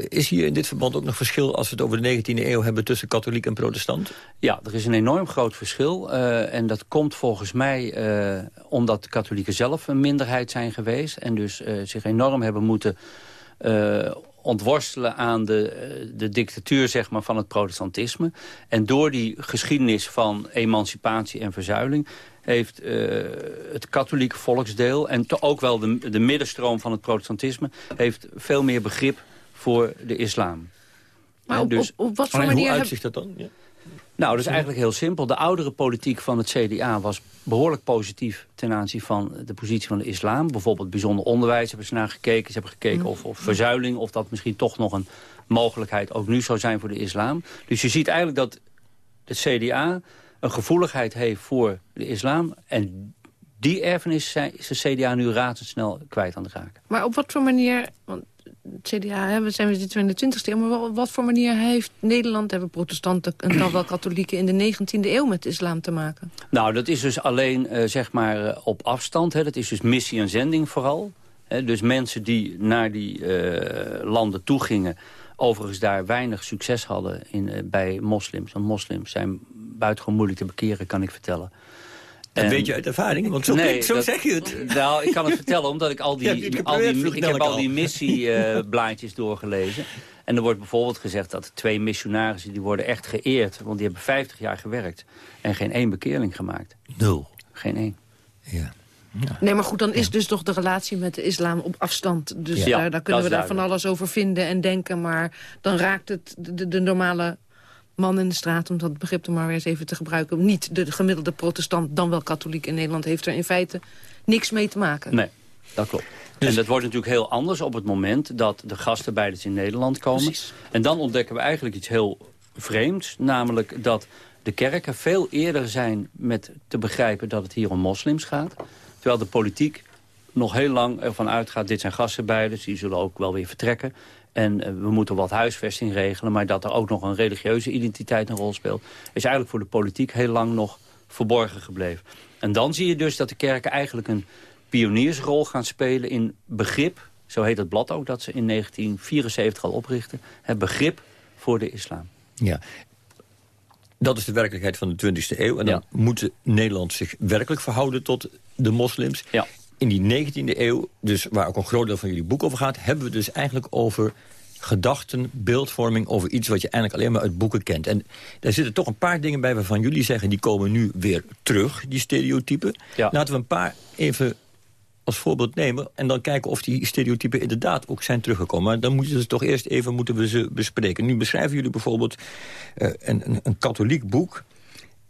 [SPEAKER 6] Is hier in dit verband ook nog verschil als we het over de 19e eeuw hebben tussen katholiek en protestant?
[SPEAKER 5] Ja, er is een enorm groot verschil uh, en dat komt volgens mij uh, omdat de katholieken zelf een minderheid zijn geweest en dus uh, zich enorm hebben moeten ontworstelen aan de, de dictatuur zeg maar, van het protestantisme. En door die geschiedenis van emancipatie en verzuiling heeft uh, het katholieke volksdeel... en ook wel de, de middenstroom van het protestantisme... heeft veel meer begrip voor de islam.
[SPEAKER 4] Maar op, dus, op, wat voor manier...
[SPEAKER 6] Hoe uitzicht dat dan? Ja.
[SPEAKER 5] Nou, dat is eigenlijk heel simpel. De oudere politiek van het CDA was behoorlijk positief... ten aanzien van de positie van de islam. Bijvoorbeeld bijzonder onderwijs hebben ze naar gekeken. Ze hebben gekeken of, of verzuiling, of dat misschien toch nog een mogelijkheid ook nu zou zijn voor de islam. Dus je ziet eigenlijk dat het CDA een gevoeligheid heeft voor de islam... en die erfenis is de CDA nu razendsnel kwijt aan de raken.
[SPEAKER 4] Maar op wat voor manier, want CDA, we zijn we de 20e eeuw... maar wat voor manier heeft Nederland, hebben protestanten en dan wel katholieken... in de 19e eeuw met islam te maken?
[SPEAKER 5] Nou, dat is dus alleen uh, zeg maar uh, op afstand. Hè. Dat is dus missie en zending vooral. Hè. Dus mensen die naar die uh, landen toe gingen... overigens daar weinig succes hadden in, bij moslims. Want moslims zijn buitengewoon moeilijk te bekeren, kan ik vertellen.
[SPEAKER 6] Dat weet je uit ervaring, want zo, nee, zo zeg je het.
[SPEAKER 5] Nou, ik kan het vertellen, omdat ik al die, al die, ik heb al die missieblaadjes doorgelezen. En er wordt bijvoorbeeld gezegd dat twee missionarissen... die worden echt geëerd, want die hebben 50 jaar gewerkt... en geen één bekeerling gemaakt.
[SPEAKER 6] Nul.
[SPEAKER 5] Geen één.
[SPEAKER 6] Ja.
[SPEAKER 4] Ja. Nee, maar goed, dan is dus toch de relatie met de islam op afstand. Dus daar, daar, kunnen we daar van alles over vinden en denken. Maar dan raakt het de, de normale man in de straat, om dat begrip er maar weer eens even te gebruiken... niet de gemiddelde protestant, dan wel katholiek in Nederland... heeft er in feite niks mee te maken.
[SPEAKER 5] Nee, dat klopt. Dus... En dat wordt natuurlijk heel anders op het moment dat de gastarbeiders in Nederland komen. Precies. En dan ontdekken we eigenlijk iets heel vreemds. Namelijk dat de kerken veel eerder zijn met te begrijpen dat het hier om moslims gaat. Terwijl de politiek nog heel lang ervan uitgaat, dit zijn gastarbeiders, die zullen ook wel weer vertrekken. En eh, we moeten wat huisvesting regelen. Maar dat er ook nog een religieuze identiteit een rol speelt... is eigenlijk voor de politiek heel lang nog verborgen gebleven. En dan zie je dus dat de kerken eigenlijk een pioniersrol gaan spelen... in begrip, zo heet het blad ook, dat ze in 1974 al oprichten... het begrip voor de islam.
[SPEAKER 6] Ja, dat is de werkelijkheid van de 20e eeuw. En dan moet Nederland zich werkelijk verhouden tot de moslims.
[SPEAKER 5] Ja
[SPEAKER 6] in die 19e eeuw, dus waar ook een groot deel van jullie boek over gaat... hebben we dus eigenlijk over gedachten, beeldvorming... over iets wat je eigenlijk alleen maar uit boeken kent. En daar zitten toch een paar dingen bij waarvan jullie zeggen... die komen nu weer terug, die stereotypen. Laten we een paar even als voorbeeld nemen... en dan kijken of die stereotypen inderdaad ook zijn teruggekomen. Maar dan moeten ze toch eerst even moeten we ze bespreken. Nu beschrijven jullie bijvoorbeeld uh, een, een, een katholiek boek...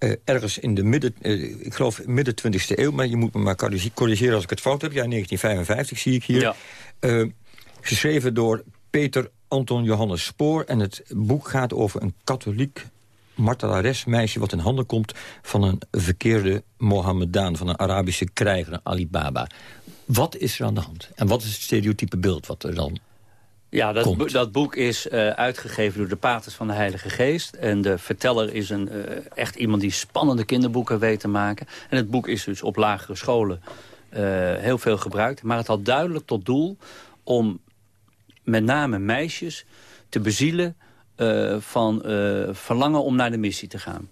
[SPEAKER 6] Uh, ergens in de midden, uh, ik geloof midden 20e eeuw... maar je moet me maar corrigeren als ik het fout heb. Ja, 1955 zie ik hier. Ja. Uh, geschreven door Peter Anton Johannes Spoor. En het boek gaat over een katholiek martelares meisje... wat in handen komt van een verkeerde Mohammedaan... van een Arabische krijger, Ali Baba. Wat is er aan de hand? En wat is het stereotype beeld wat er dan
[SPEAKER 5] ja, dat, dat boek is uh, uitgegeven door de paters van de Heilige Geest. En de verteller is een, uh, echt iemand die spannende kinderboeken weet te maken. En het boek is dus op lagere scholen uh, heel veel gebruikt. Maar het had duidelijk tot doel om met name meisjes te bezielen... van verlangen om naar de missie te gaan.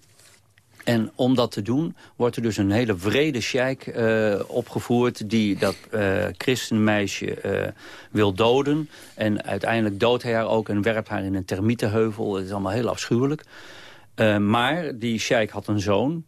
[SPEAKER 5] En om dat te doen wordt er dus een hele vrede sheik uh, opgevoerd... die dat uh, christenmeisje uh, wil doden. En uiteindelijk doodt hij haar ook en werpt haar in een termietenheuvel. Het is allemaal heel afschuwelijk. maar die sheik had een zoon.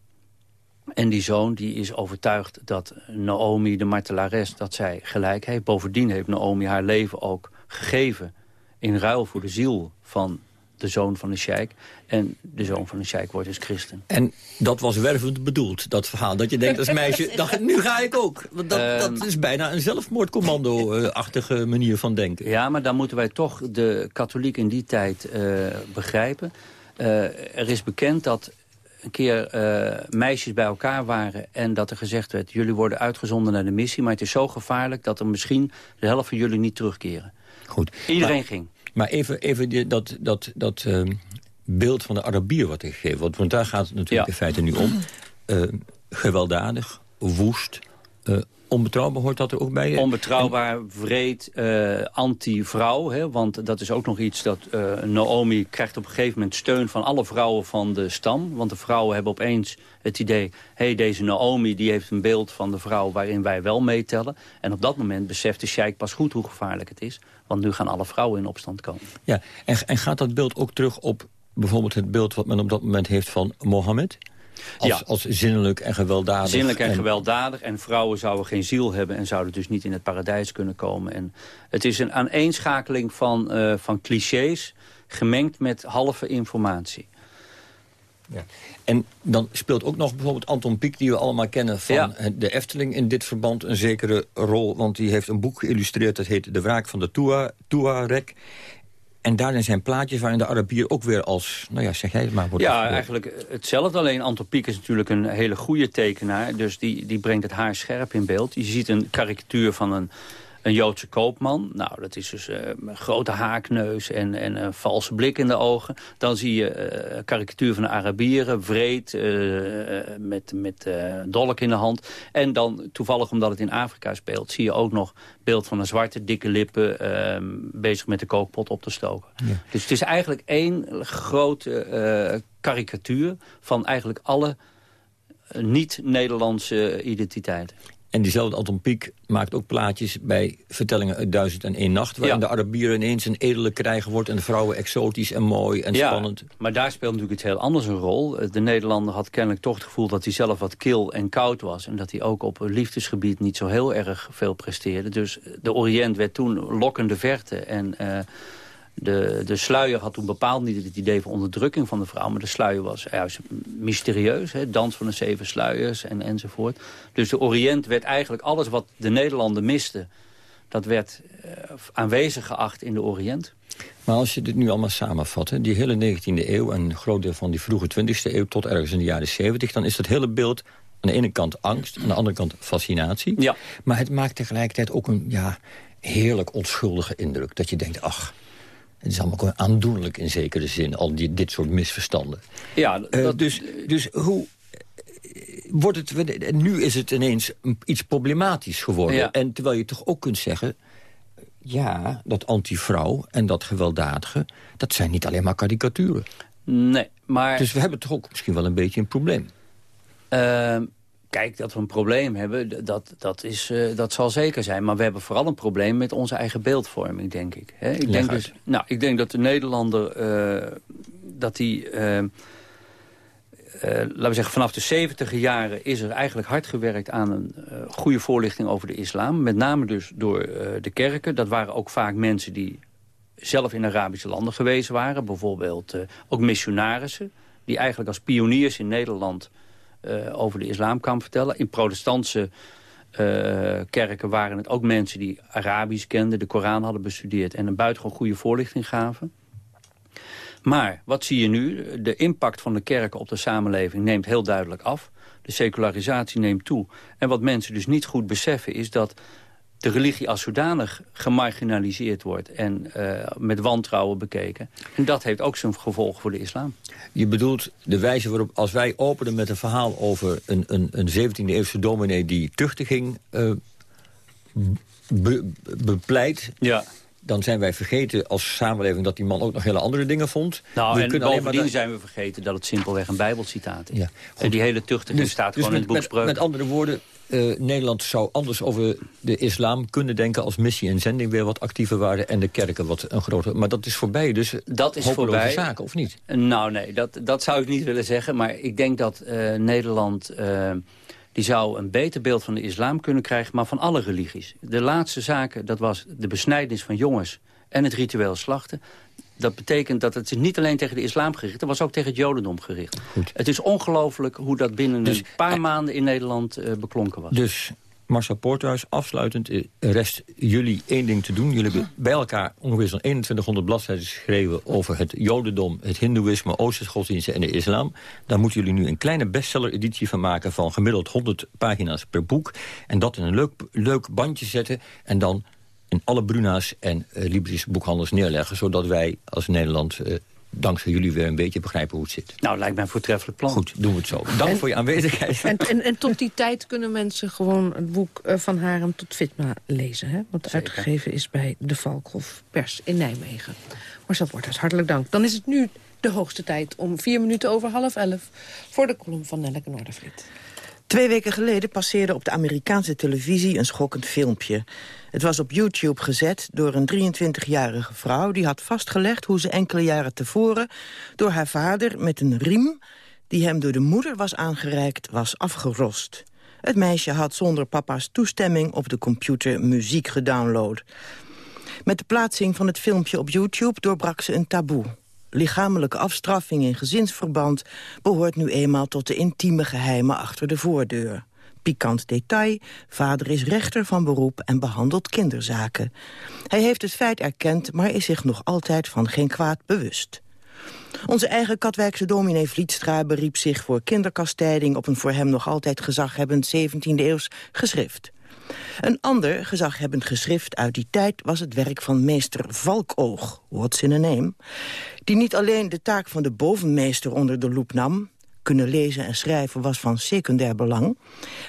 [SPEAKER 5] En die zoon die is overtuigd dat Naomi, de martelares, dat zij gelijk heeft. Bovendien heeft Naomi haar leven ook gegeven... in ruil voor de ziel van de zoon van de sheik. En de zoon van de sheik wordt dus christen.
[SPEAKER 6] En dat was wervend bedoeld, dat verhaal. Dat je denkt als meisje, dacht, nu ga ik ook. Want dat, dat ehm, is bijna een zelfmoordcommando-achtige manier van denken.
[SPEAKER 5] Ja, maar dan moeten wij toch de katholiek in die tijd uh, begrijpen. Uh, er is bekend dat een keer uh, meisjes bij elkaar waren... en dat er gezegd werd, jullie worden uitgezonden naar de missie... maar het is zo gevaarlijk dat er misschien de helft van jullie niet terugkeren.
[SPEAKER 6] Goed.
[SPEAKER 5] Iedereen ging.
[SPEAKER 6] Maar even, even die, dat, dat, dat uh, beeld van de Arabier wat er gegeven wordt. Want daar gaat het natuurlijk in feite nu om. Uh, gewelddadig, woest, uh, onbetrouwbaar hoort dat er ook bij?
[SPEAKER 5] Onbetrouwbaar, wreed, uh, anti-vrouw. Want dat is ook nog iets dat uh, Naomi krijgt op een gegeven moment steun van alle vrouwen van de stam. Want de vrouwen hebben opeens het idee... hé, hey, deze Naomi die heeft een beeld van de vrouw waarin wij wel meetellen. En op dat moment beseft de sheik pas goed hoe gevaarlijk het is. Want nu gaan alle vrouwen in opstand komen.
[SPEAKER 6] Ja, en, en gaat dat beeld ook terug op bijvoorbeeld het beeld... wat men op dat moment heeft van Mohammed? Als, ja. als zinnelijk en gewelddadig.
[SPEAKER 5] Zinnelijk en, gewelddadig. En vrouwen zouden geen ziel hebben en zouden dus niet in het paradijs kunnen komen. En het is een aaneenschakeling van, uh, van clichés gemengd met halve informatie.
[SPEAKER 6] Ja. En dan speelt ook nog bijvoorbeeld Anton Pieck... die we allemaal kennen van de Efteling in dit verband... een zekere rol, want die heeft een boek geïllustreerd... dat heet De Wraak van de Tuareg. En daarin zijn plaatjes waarin de Arabier ook weer als... nou ja, zeg jij het maar. Wordt
[SPEAKER 5] ja, eigenlijk hetzelfde. Alleen Anton Pieck is natuurlijk een hele goede tekenaar. Dus die, die brengt het haar scherp in beeld. Je ziet een karikatuur van een een Joodse koopman. Nou, dat is dus uh, een grote haakneus en, en een valse blik in de ogen. Dan zie je uh, karikatuur van de Arabieren, vreed, uh, met, met dolk in de hand. En dan, toevallig omdat het in Afrika speelt, zie je ook nog beeld van een zwarte, dikke lippen... Ehm, bezig met de kookpot op te stoken. Dus het is eigenlijk één grote karikatuur van eigenlijk alle niet-Nederlandse identiteiten.
[SPEAKER 6] En diezelfde Anton Pieck maakt ook plaatjes bij vertellingen uit Duizend en één Nacht... waarin de Arabieren ineens een edele krijger wordt... en de vrouwen exotisch en mooi en ja, spannend.
[SPEAKER 5] maar daar speelt natuurlijk iets heel anders een rol. De Nederlander had kennelijk toch het gevoel dat hij zelf wat kil en koud was... en dat hij ook op liefdesgebied niet zo heel erg veel presteerde. Dus de Oriënt werd toen lokkende verte en... Uh, de, de sluier had toen bepaald niet het idee van onderdrukking van de vrouw... maar de sluier was juist mysterieus. Hè? Dans van de zeven sluiers en, enzovoort. Dus de Oriënt werd eigenlijk alles wat de Nederlanden misten... dat werd uh, aanwezig geacht in de Oriënt.
[SPEAKER 6] Maar als je dit nu allemaal samenvat, hè, die hele 19e eeuw... en een groot deel van die vroege 20e eeuw tot ergens in de jaren 70... dan is dat hele beeld aan de ene kant angst, aan de andere kant fascinatie.
[SPEAKER 5] Ja.
[SPEAKER 6] Maar het maakt tegelijkertijd ook een ja, heerlijk onschuldige indruk. Dat je denkt, ach, het is allemaal aandoenlijk in zekere zin, al die, dit soort misverstanden.
[SPEAKER 5] Ja,
[SPEAKER 6] eh, dat... dus, dus hoe eh, wordt het... Nu is het ineens iets problematisch geworden. En terwijl je toch ook kunt zeggen... ja, dat anti-vrouw en dat gewelddadige... dat zijn niet alleen maar karikaturen.
[SPEAKER 5] Nee, maar...
[SPEAKER 6] Dus we hebben toch ook misschien wel een beetje een probleem.
[SPEAKER 5] Uh, Kijk, dat we een probleem hebben, dat, dat, is, uh, dat zal zeker zijn. Maar we hebben vooral een probleem met onze eigen beeldvorming, denk ik. He, ik, denk dus, nou, ik denk dat de Nederlander, uh, dat die... Uh, laten we zeggen, vanaf de 70 jaren is er eigenlijk hard gewerkt aan een goede voorlichting over de islam. Met name dus door de kerken. Dat waren ook vaak mensen die zelf in Arabische landen geweest waren. Bijvoorbeeld ook missionarissen. Die eigenlijk als pioniers in Nederland uh, over de islam kan vertellen. In protestantse uh, kerken waren het ook mensen die Arabisch kenden... de Koran hadden bestudeerd en een buitengewoon goede voorlichting gaven. Maar wat zie je nu? De impact van de kerken op de samenleving neemt heel duidelijk af. De secularisatie neemt toe. En wat mensen dus niet goed beseffen is dat de religie als zodanig gemarginaliseerd wordt... en uh, met wantrouwen bekeken. En dat heeft ook zijn gevolg voor de islam.
[SPEAKER 6] Je bedoelt de wijze waarop, als wij openen met een verhaal... over een, een, een 17e-eeuwse dominee die tuchtiging uh, be, bepleit...
[SPEAKER 5] Ja
[SPEAKER 6] dan zijn wij vergeten als samenleving dat die man ook nog hele andere dingen vond.
[SPEAKER 5] Nou, we en bovendien maar zijn we vergeten dat het simpelweg een bijbelcitaat is. Ja, en die hele tuchtiging dus, staat dus gewoon in het boek
[SPEAKER 6] met, met andere woorden, uh, Nederland zou anders over de islam kunnen denken... als missie en zending weer wat actiever waren... en de kerken wat een groter... Maar dat is voorbij, dus
[SPEAKER 5] dat is voorbij.
[SPEAKER 6] zaken, of niet?
[SPEAKER 5] Nou, nee, dat, dat zou ik niet willen zeggen. Maar ik denk dat uh, Nederland... Uh, die zou een beter beeld van de islam kunnen krijgen... maar van alle religies. De laatste zaken, dat was de besnijdenis van jongens... en het ritueel slachten dat betekent dat het niet alleen tegen de islam gericht... het was ook tegen het jodendom gericht. Goed. Het is ongelooflijk hoe dat binnen dus, een paar eh, maanden in Nederland uh, beklonken was.
[SPEAKER 6] Dus Marcel Poorthuis, afsluitend eh, rest jullie één ding te doen. Jullie hebben bij elkaar ongeveer zo'n 2100 bladzijden geschreven... over het jodendom, het hindoeïsme, Oosterse godsdiensten en de islam. Daar moeten jullie nu een kleine bestseller-editie van maken... van gemiddeld 100 pagina's per boek. En dat in een leuk, leuk bandje zetten. En dan in alle Bruna's en uh, Libris boekhandels neerleggen... zodat wij als Nederland uh, dankzij jullie weer een beetje begrijpen hoe het zit.
[SPEAKER 5] Nou, lijkt mij een voortreffelijk plan.
[SPEAKER 6] Goed, doen we het zo. Dank voor je aanwezigheid.
[SPEAKER 4] En, en, en, tot die tijd kunnen mensen gewoon het boek uh, van Harem tot Fitma lezen. Hè? Wat Zeker. uitgegeven is bij de Valkhof Pers in Nijmegen. Marcel Borthuis, hartelijk dank. Dan is het nu de hoogste tijd om vier minuten over half elf... voor de column van Nelleke Noordervliet.
[SPEAKER 11] Twee weken geleden passeerde op de Amerikaanse televisie een schokkend filmpje. Het was op YouTube gezet door een 23-jarige vrouw... die had vastgelegd hoe ze enkele jaren tevoren... door haar vader met een riem die hem door de moeder was aangereikt, was afgerost. Het meisje had zonder papa's toestemming op de computer muziek gedownload. Met de plaatsing van het filmpje op YouTube doorbrak ze een taboe. Lichamelijke afstraffing in gezinsverband... behoort nu eenmaal tot de intieme geheimen achter de voordeur. Pikant detail, vader is rechter van beroep en behandelt kinderzaken. Hij heeft het feit erkend, maar is zich nog altijd van geen kwaad bewust. Onze eigen Katwijkse dominee Vlietstra beriep zich voor kinderkastijding... op een voor hem nog altijd gezaghebbend 17e-eeuws geschrift. Een ander gezaghebbend geschrift uit die tijd was het werk van meester Valkoog, what's in a name, die niet alleen de taak van de bovenmeester onder de loep nam, kunnen lezen en schrijven was van secundair belang,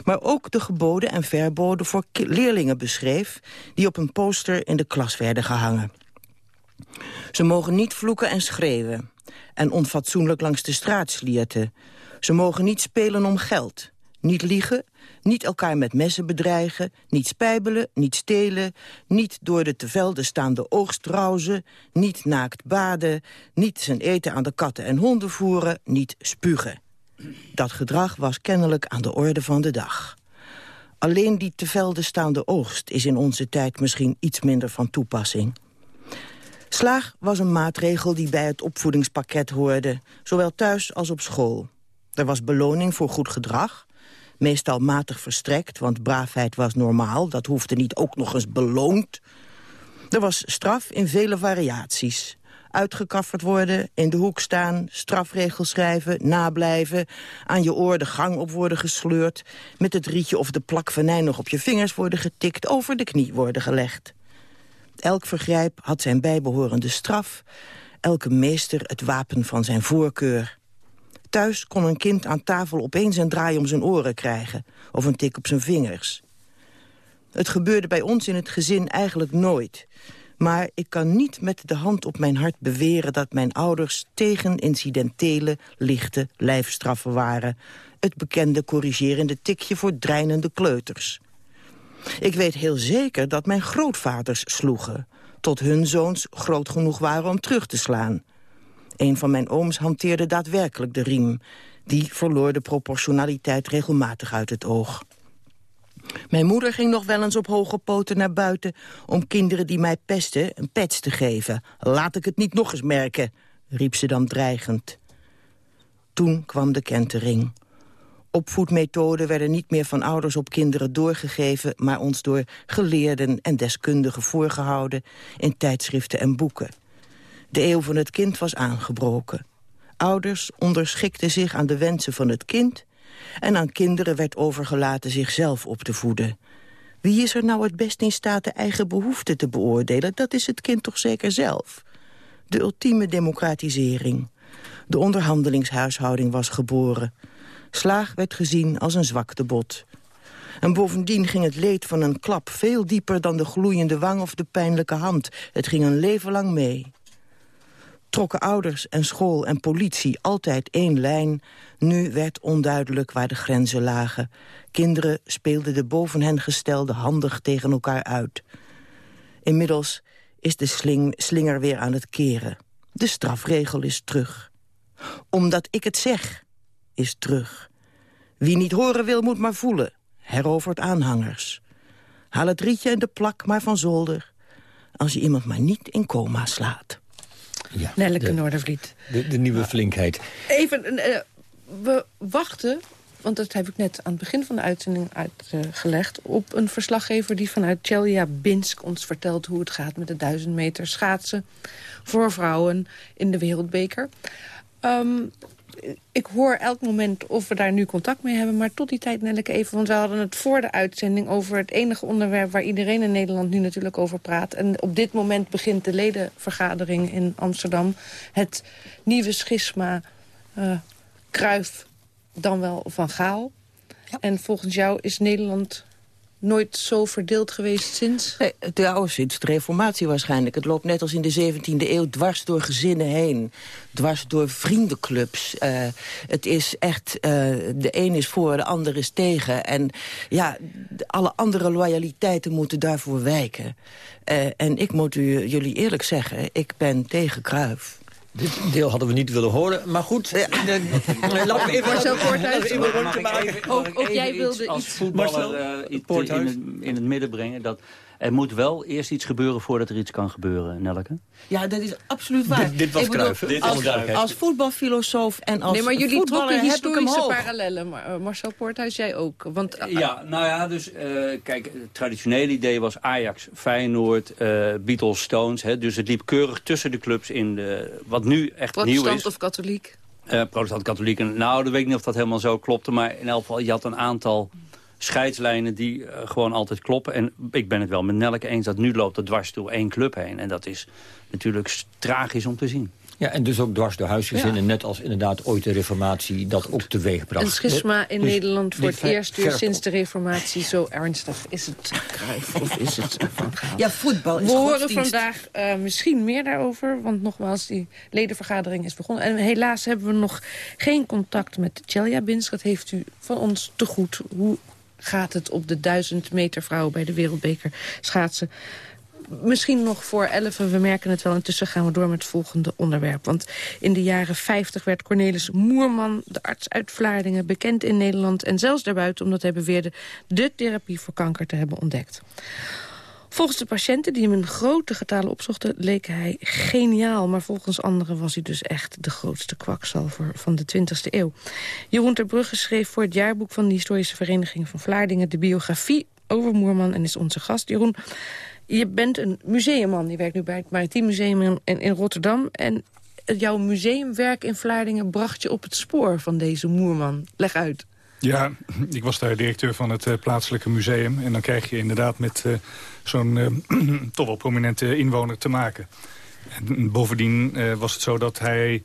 [SPEAKER 11] maar ook de geboden en verboden voor leerlingen beschreef, die op een poster in de klas werden gehangen. Ze mogen niet vloeken en schreeuwen en onfatsoenlijk langs de straat slierten. Ze mogen niet spelen om geld, niet liegen, niet elkaar met messen bedreigen, niet spijbelen, niet stelen... niet door de te velde staande oogst rouzen, niet naakt baden... niet zijn eten aan de katten en honden voeren, niet spugen. Dat gedrag was kennelijk aan de orde van de dag. Alleen die te velde staande oogst is in onze tijd misschien iets minder van toepassing. Slaag was een maatregel die bij het opvoedingspakket hoorde, zowel thuis als op school. Er was beloning voor goed gedrag, meestal matig verstrekt, want braafheid was normaal, dat hoefde niet ook nog eens beloond. Er was straf in vele variaties. Uitgekafferd worden, in de hoek staan, strafregels schrijven, nablijven... aan je oor de gang op worden gesleurd... met het rietje of de plak venijn nog op je vingers worden getikt... over de knie worden gelegd. Elk vergrijp had zijn bijbehorende straf... elke meester het wapen van zijn voorkeur. Thuis kon een kind aan tafel opeens een draai om zijn oren krijgen... of een tik op zijn vingers. Het gebeurde bij ons in het gezin eigenlijk nooit... Maar ik kan niet met de hand op mijn hart beweren dat mijn ouders tegen incidentele, lichte lijfstraffen waren. Het bekende corrigerende tikje voor dreinende kleuters. Ik weet heel zeker dat mijn grootvaders sloegen... tot hun zoons groot genoeg waren om terug te slaan. Een van mijn ooms hanteerde daadwerkelijk de riem. Die verloor de proportionaliteit regelmatig uit het oog. Mijn moeder ging nog wel eens op hoge poten naar buiten... om kinderen die mij pesten een pets te geven. Laat ik het niet nog eens merken, riep ze dan dreigend. Toen kwam de kentering. Opvoedmethoden werden niet meer van ouders op kinderen doorgegeven... maar ons door geleerden en deskundigen voorgehouden... in tijdschriften en boeken. De eeuw van het kind was aangebroken. Ouders onderschikten zich aan de wensen van het kind... en aan kinderen werd overgelaten zichzelf op te voeden. Wie is er nou het best in staat de eigen behoeften te beoordelen? Dat is het kind toch zeker zelf? De ultieme democratisering. De onderhandelingshuishouding was geboren. Slaag werd gezien als een zwakte bot. En bovendien ging het leed van een klap veel dieper dan de gloeiende wang of de pijnlijke hand. Het ging een leven lang mee trokken ouders en school en politie altijd één lijn. Nu werd onduidelijk waar de grenzen lagen. Kinderen speelden de boven hen gestelde handig tegen elkaar uit. Inmiddels is de sling, slinger weer aan het keren. De strafregel is terug. Omdat ik het zeg, is terug. Wie niet horen wil, moet maar voelen. Herovert aanhangers. Haal het rietje en de plak maar van zolder. Als je iemand maar niet in coma slaat.
[SPEAKER 4] Ja, Nelleke Noordervliet.
[SPEAKER 6] De, de, nieuwe flinkheid.
[SPEAKER 4] Even, uh, we wachten, want dat heb ik net aan het begin van de uitzending uitgelegd... op een verslaggever die vanuit Chelyabinsk ons vertelt... hoe het gaat met de duizend meter schaatsen voor vrouwen in de wereldbeker. Um, ik hoor elk moment of we daar nu contact mee hebben. Maar tot die tijd, Nelleke, even. Want we hadden het voor de uitzending over het enige onderwerp... waar iedereen in Nederland nu natuurlijk over praat. En op dit moment begint de ledenvergadering in Amsterdam. Het nieuwe schisma uh, Kruif dan wel Van Gaal. Ja. En volgens jou is Nederland nooit zo verdeeld geweest sinds?
[SPEAKER 11] Nee, ja, sinds de reformatie waarschijnlijk. Het loopt net als in de 17e eeuw dwars door gezinnen heen. Dwars door vriendenclubs. Uh, het is echt, uh, de een is voor, de ander is tegen. En ja, alle andere loyaliteiten moeten daarvoor wijken. Uh, en ik moet u, jullie eerlijk zeggen, ik ben tegen Kruif.
[SPEAKER 6] Dit deel hadden we niet willen horen, maar goed. Ja.
[SPEAKER 4] Laten we even zo kort Ook, ook jij wilde
[SPEAKER 5] als voetballer uh, in, het, in, het, midden brengen... dat Er moet wel eerst iets gebeuren voordat er iets kan gebeuren, Nelke.
[SPEAKER 11] Ja, dat is absoluut waar.
[SPEAKER 6] Dit, dit was Cruijff, dit
[SPEAKER 11] als, als voetbalfilosoof en als
[SPEAKER 4] Nee, maar jullie trokken historische
[SPEAKER 11] parallellen.
[SPEAKER 4] Maar, Marcel Porthuis, jij ook. Want,
[SPEAKER 5] ja, nou ja, dus kijk, het traditionele idee was Ajax, Feyenoord, Beatles, Stones. Hè, dus het liep keurig tussen de clubs in de, wat nu echt nieuw is.
[SPEAKER 4] Protestant of katholiek?
[SPEAKER 5] Uh, Protestant-katholiek. Nou, dat weet ik niet of dat helemaal zo klopte. Maar in elk geval, je had een aantal scheidslijnen die uh, gewoon altijd kloppen. En ik ben het wel met Nelke eens dat nu loopt het dwars door één club heen. En dat is natuurlijk tragisch om te zien.
[SPEAKER 6] Ja, en dus ook dwars door huisgezinnen. Net als inderdaad ooit de reformatie dat ook teweeg bracht.
[SPEAKER 4] Een schisma in Nederland voor het eerst weer sinds de reformatie. Zo ernstig is het Kruif of is het Van
[SPEAKER 11] Ja, voetbal is
[SPEAKER 4] We horen vandaag uh, misschien meer daarover. Want nogmaals, die ledenvergadering is begonnen. En helaas hebben we nog geen contact met Chelyabinsk. Dat heeft u van ons te goed. Hoe gaat het op de duizend meter vrouwen bij de wereldbeker schaatsen? misschien nog voor 11. We merken het wel. Intussen gaan we door met het volgende onderwerp. Want in de jaren 50 werd Cornelis Moerman, de arts uit Vlaardingen... bekend in Nederland en zelfs daarbuiten... omdat hij beweerde de therapie voor kanker te hebben ontdekt. Volgens de patiënten die hem in grote getalen opzochten... leek hij geniaal, maar volgens anderen was hij dus echt... de grootste kwakzalver van de 20e eeuw. Jeroen ter Brugge schreef voor het jaarboek van de Historische Vereniging van Vlaardingen... de biografie over Moerman en is onze gast. Jeroen, je bent een museumman. Je werkt nu bij het Maritiem Museum in, in Rotterdam. En jouw museumwerk in Vlaardingen bracht je op het spoor van deze moerman. Leg uit.
[SPEAKER 12] Ja, ik was daar directeur van het uh, plaatselijke museum. En dan krijg je inderdaad met uh, zo'n uh, toch wel prominente inwoner te maken. En bovendien was het zo dat hij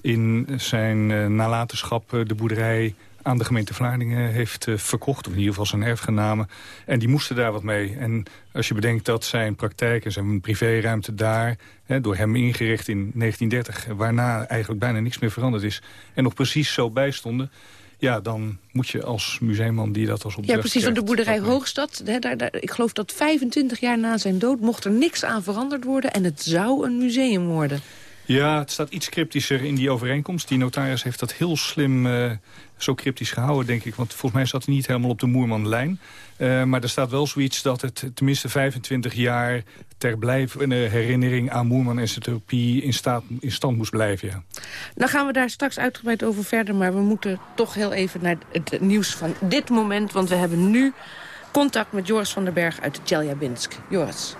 [SPEAKER 12] in zijn nalatenschap de boerderij aan de gemeente Vlaardingen heeft verkocht. Of in ieder geval zijn erfgenamen. En die moesten daar wat mee. En als je bedenkt dat zijn praktijk en zijn privéruimte daar... Hè, door hem ingericht in 1930... waarna eigenlijk bijna niks meer veranderd is... en nog precies zo bijstonden... Ja, dan moet je als museumman die dat als opdracht
[SPEAKER 4] Ja, precies, van de boerderij Hoogstad. Daar, daar, ik geloof dat 25 jaar na zijn dood mocht er niks aan veranderd worden... en het zou een museum worden.
[SPEAKER 12] Ja, het staat iets cryptischer in die overeenkomst. Die notaris heeft dat heel slim uh, zo cryptisch gehouden, denk ik. Want volgens mij zat hij niet helemaal op de Moermanlijn. Uh, maar er staat wel zoiets dat het tenminste 25 jaar... ter blijvende herinnering aan Moerman en zijn in, in stand moest blijven. Ja.
[SPEAKER 4] Dan gaan we daar straks uitgebreid over verder. Maar we moeten toch heel even naar het nieuws van dit moment. Want we hebben nu contact met Joris van den Berg uit Tjeljabinsk. Joris.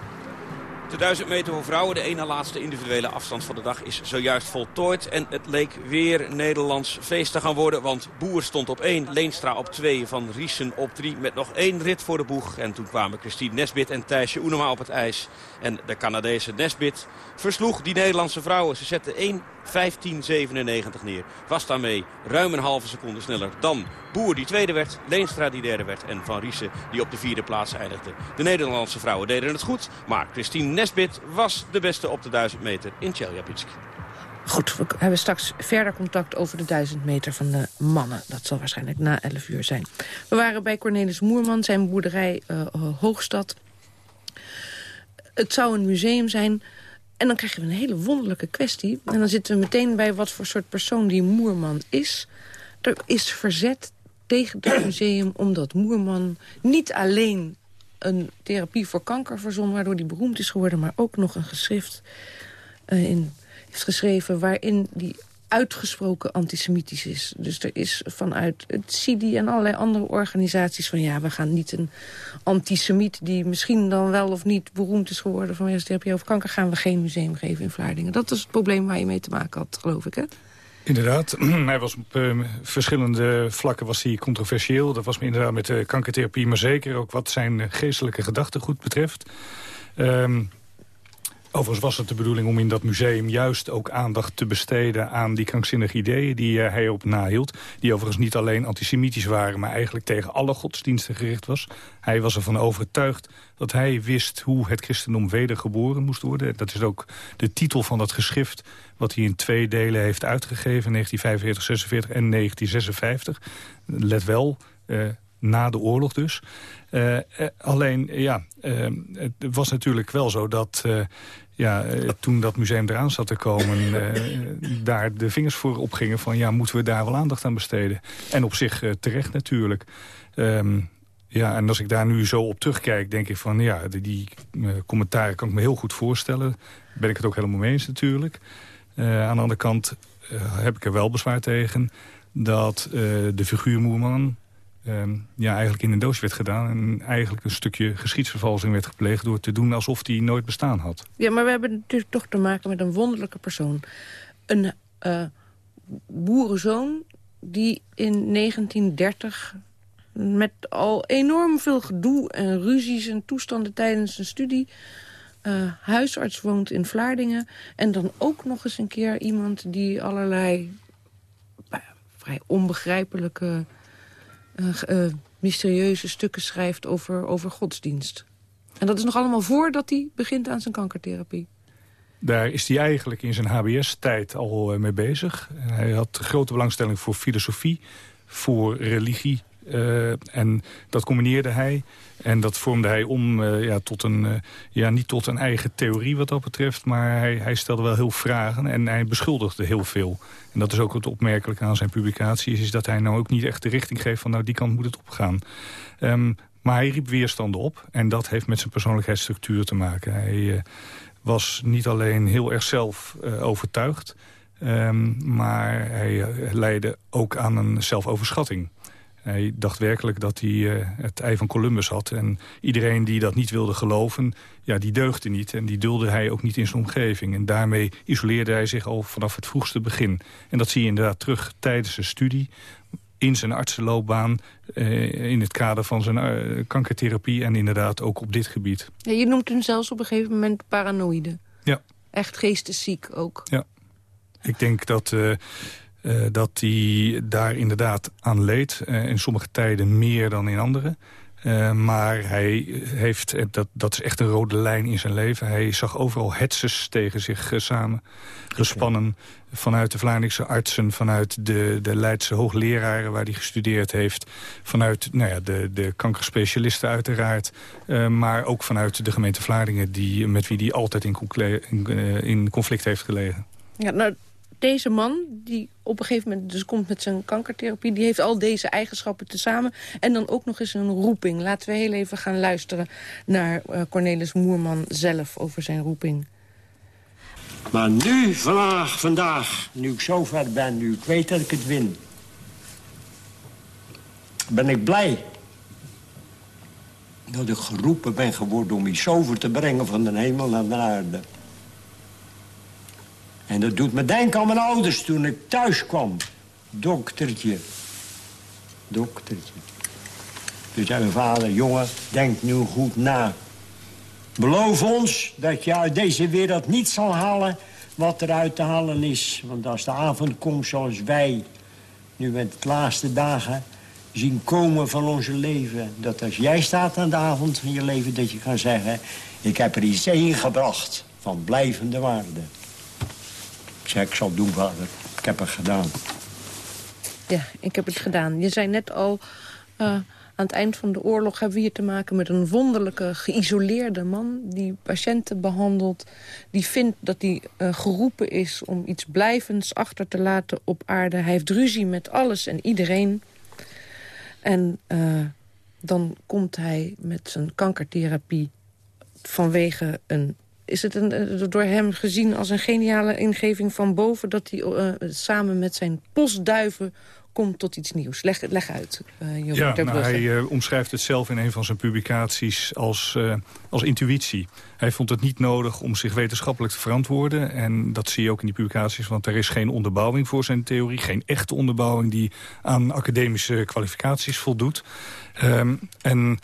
[SPEAKER 13] De 1000 meter voor vrouwen, de ene laatste individuele afstand van de dag, is zojuist voltooid. En het leek weer Nederlands feest te gaan worden, want Boer stond op 1, Leenstra op 2, Van Riesen op 3 met nog één rit voor de boeg. En toen kwamen Christine Nesbit en Thijsje Oenema op het ijs. En de Canadese Nesbit versloeg die Nederlandse vrouwen. Ze zetten 1 15.97 neer. Was daarmee ruim een halve seconde sneller dan Boer die tweede werd, Leenstra die derde werd en Van Riesen die op de vierde plaats eindigde. De Nederlandse vrouwen deden het goed, maar Christine Nesbit was de beste op de 1000 meter in Chelyabinsk.
[SPEAKER 4] Goed, we hebben straks verder contact over de 1000 meter van de mannen. Dat zal waarschijnlijk na 11 uur zijn. We waren bij Cornelis Moerman, zijn boerderij uh, Hoogstad. Het zou een museum zijn... En dan krijg je een hele wonderlijke kwestie. En dan zitten we meteen bij wat voor soort persoon die Moerman is. Er is verzet tegen het museum omdat Moerman niet alleen een therapie voor kanker verzon... waardoor hij beroemd is geworden, maar ook nog een geschrift uh, in, heeft geschreven... waarin die uitgesproken antisemitisch is. Dus er is vanuit het CIDI en allerlei andere organisaties van... ja, we gaan niet een antisemiet die misschien dan wel of niet beroemd is geworden... van therapie over kanker, gaan we geen museum geven in Vlaardingen. Dat is het probleem waar je mee te maken had, geloof ik, hè?
[SPEAKER 12] Inderdaad, hij was op uh, verschillende vlakken was hij controversieel. Dat was inderdaad met de kankertherapie, maar zeker ook wat zijn geestelijke gedachtegoed betreft. Um, Overigens was het de bedoeling om in dat museum juist ook aandacht te besteden aan die krankzinnige ideeën die uh, hij op nahield. Die overigens niet alleen antisemitisch waren, maar eigenlijk tegen alle godsdiensten gericht was. Hij was ervan overtuigd dat hij wist hoe het christendom wedergeboren moest worden. Dat is ook de titel van dat geschrift wat hij in twee delen heeft uitgegeven, 1945, 46 en 1956. Let wel, uh, na de oorlog dus. Uh, alleen, ja, uh, het was natuurlijk wel zo dat... ja, toen dat museum eraan zat te komen... daar de vingers voor opgingen van... ja, moeten we daar wel aandacht aan besteden? En op zich terecht natuurlijk. Um, Ja, en als ik daar nu zo op terugkijk, denk ik van... ja, die, die commentaren kan ik me heel goed voorstellen. Ben ik het ook helemaal mee eens natuurlijk. Aan de andere kant heb ik er wel bezwaar tegen... dat de figuur Moerman ehm, ja, eigenlijk in een doos werd gedaan... en eigenlijk een stukje geschiedsvervalsing werd gepleegd... door te doen alsof die nooit bestaan had.
[SPEAKER 4] Ja, maar we hebben natuurlijk toch te maken met een wonderlijke persoon. Een boerenzoon die in 1930 met al enorm veel gedoe en ruzies en toestanden tijdens zijn studie... Uh, huisarts woont in Vlaardingen. En dan ook nog eens een keer iemand die allerlei uh, vrij onbegrijpelijke, uh, mysterieuze stukken schrijft over, over godsdienst. En dat is nog allemaal voordat hij begint aan zijn kankertherapie.
[SPEAKER 12] Daar is hij eigenlijk in zijn HBS-tijd al mee bezig. Hij had grote belangstelling voor filosofie, voor religie en dat combineerde hij. En dat vormde hij om uh, ja, tot een, uh, ja, niet tot een eigen theorie wat dat betreft. Maar hij, hij stelde wel heel vragen en hij beschuldigde heel veel. En dat is ook het opmerkelijke aan zijn publicaties. Is dat hij nou ook niet echt de richting geeft van nou die kant moet het opgaan. Um, maar hij riep weerstanden op. En dat heeft met zijn persoonlijkheidsstructuur te maken. Hij was niet alleen heel erg zelf overtuigd. Um, maar hij leidde ook aan een zelfoverschatting. Hij dacht werkelijk dat hij uh, het ei van Columbus had. En iedereen die dat niet wilde geloven, ja, die deugde niet. En die dulde hij ook niet in zijn omgeving. En daarmee isoleerde hij zich al vanaf het vroegste begin. En dat zie je inderdaad terug tijdens zijn studie in zijn artsenloopbaan... Uh, in het kader van zijn uh, kankertherapie en inderdaad ook op dit gebied.
[SPEAKER 4] Ja, je noemt hem zelfs op een gegeven moment paranoïde.
[SPEAKER 12] Ja.
[SPEAKER 4] Echt geestesziek ook.
[SPEAKER 12] Ja. Ik denk dat uh, dat hij daar inderdaad aan leed. Uh, in sommige tijden meer dan in andere. Uh, maar hij heeft, dat, dat is echt een rode lijn in zijn leven. Hij zag overal hetses tegen zich samen gespannen. Vanuit de Vlaandingse artsen, vanuit de, de Leidse hoogleraren waar hij gestudeerd heeft. Vanuit nou ja, de, de kankerspecialisten uiteraard. maar ook vanuit de gemeente Vlaardingen die, met wie hij altijd in, in, in conflict heeft gelegen.
[SPEAKER 4] Ja, nou, deze man, die op een gegeven moment dus komt met zijn kankertherapie... die heeft al deze eigenschappen tezamen. En dan ook nog eens een roeping. Laten we heel even gaan luisteren naar uh, Cornelis Moerman zelf over zijn roeping.
[SPEAKER 14] Maar nu, vandaag, vandaag, nu ik zo ver ben, nu ik weet dat ik het win... ben ik blij dat ik geroepen ben geworden om iets over te brengen van de hemel naar de aarde. En dat doet me denken aan mijn ouders toen ik thuis kwam. Doktertje. Doktertje. Toen zei mijn vader, jongen, denk nu goed na. Beloof ons dat je uit deze wereld niet zal halen wat er uit te halen is. Want als de avond komt zoals wij nu met de laatste dagen zien komen van onze leven... dat als jij staat aan de avond van je leven dat je kan zeggen... ik heb er iets ingebracht van blijvende waarde. Zei, ik zal doen, vader. Ik heb het gedaan.
[SPEAKER 4] Ja, ik heb het gedaan. Je zei net al, uh, aan het eind van de oorlog hebben we hier te maken met een wonderlijke, geïsoleerde man... die patiënten behandelt, die vindt dat hij uh, geroepen is... om iets blijvends achter te laten op aarde. Hij heeft ruzie met alles en iedereen. En uh, dan komt hij met zijn kankertherapie vanwege een is het een, eh, door hem gezien als een geniale ingeving van boven... dat hij uh, samen met zijn postduiven komt tot iets nieuws. Leg, leg uit, uh,
[SPEAKER 12] Ja, nou, hij uh, omschrijft het zelf in een van zijn publicaties als, uh, als intuïtie. Hij vond het niet nodig om zich wetenschappelijk te verantwoorden. En dat zie je ook in die publicaties, want er is geen onderbouwing voor zijn theorie. Geen echte onderbouwing die aan academische kwalificaties voldoet. Um, en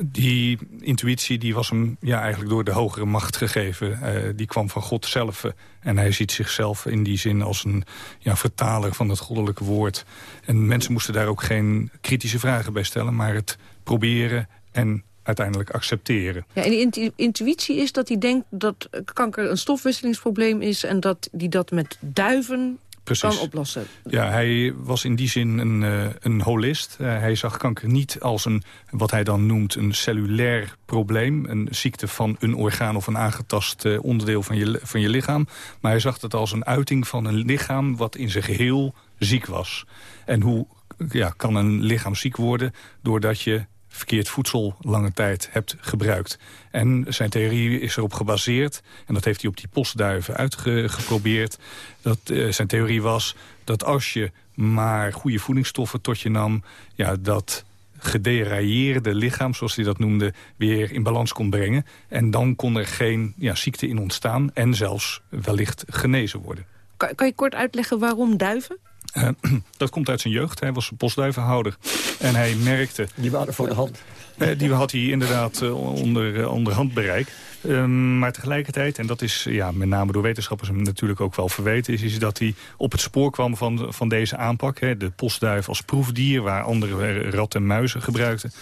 [SPEAKER 12] die intuïtie die was hem ja, eigenlijk door de hogere macht gegeven. Uh, die kwam van God zelf. en hij ziet zichzelf in die zin als een ja, vertaler van het goddelijke woord. En mensen moesten daar ook geen kritische vragen bij stellen... maar het proberen en uiteindelijk accepteren.
[SPEAKER 4] Ja, en die intuïtie is dat hij denkt dat kanker een stofwisselingsprobleem is... en dat hij dat met duiven Precies. kan oplossen.
[SPEAKER 12] Ja, hij was in die zin een, uh, een holist. Uh, hij zag kanker niet als een, wat hij dan noemt, een cellulair probleem. Een ziekte van een orgaan of een aangetast uh, onderdeel van je, van je lichaam. Maar hij zag het als een uiting van een lichaam wat in zijn geheel ziek was. En hoe ja, kan een lichaam ziek worden? Doordat je verkeerd voedsel lange tijd hebt gebruikt. En zijn theorie is erop gebaseerd, en dat heeft hij op die postduiven uitgeprobeerd... dat zijn theorie was dat als je maar goede voedingsstoffen tot je nam... ja, dat gederailleerde lichaam, zoals hij dat noemde, weer in balans kon brengen. En dan kon er geen ja, ziekte in ontstaan en zelfs wellicht genezen worden.
[SPEAKER 4] Kan, kan je kort uitleggen waarom duiven?
[SPEAKER 12] Uh, dat komt uit zijn jeugd. Hij was postduivenhouder. En hij merkte...
[SPEAKER 6] Die waren voor de hand.
[SPEAKER 12] Uh, die had hij inderdaad uh, onder, onder handbereik. Um, maar tegelijkertijd, en dat is ja, met name door wetenschappers natuurlijk ook wel verweten... is, is dat hij op het spoor kwam van, van deze aanpak. Hè, de postduif als proefdier, waar andere ratten en muizen gebruikten...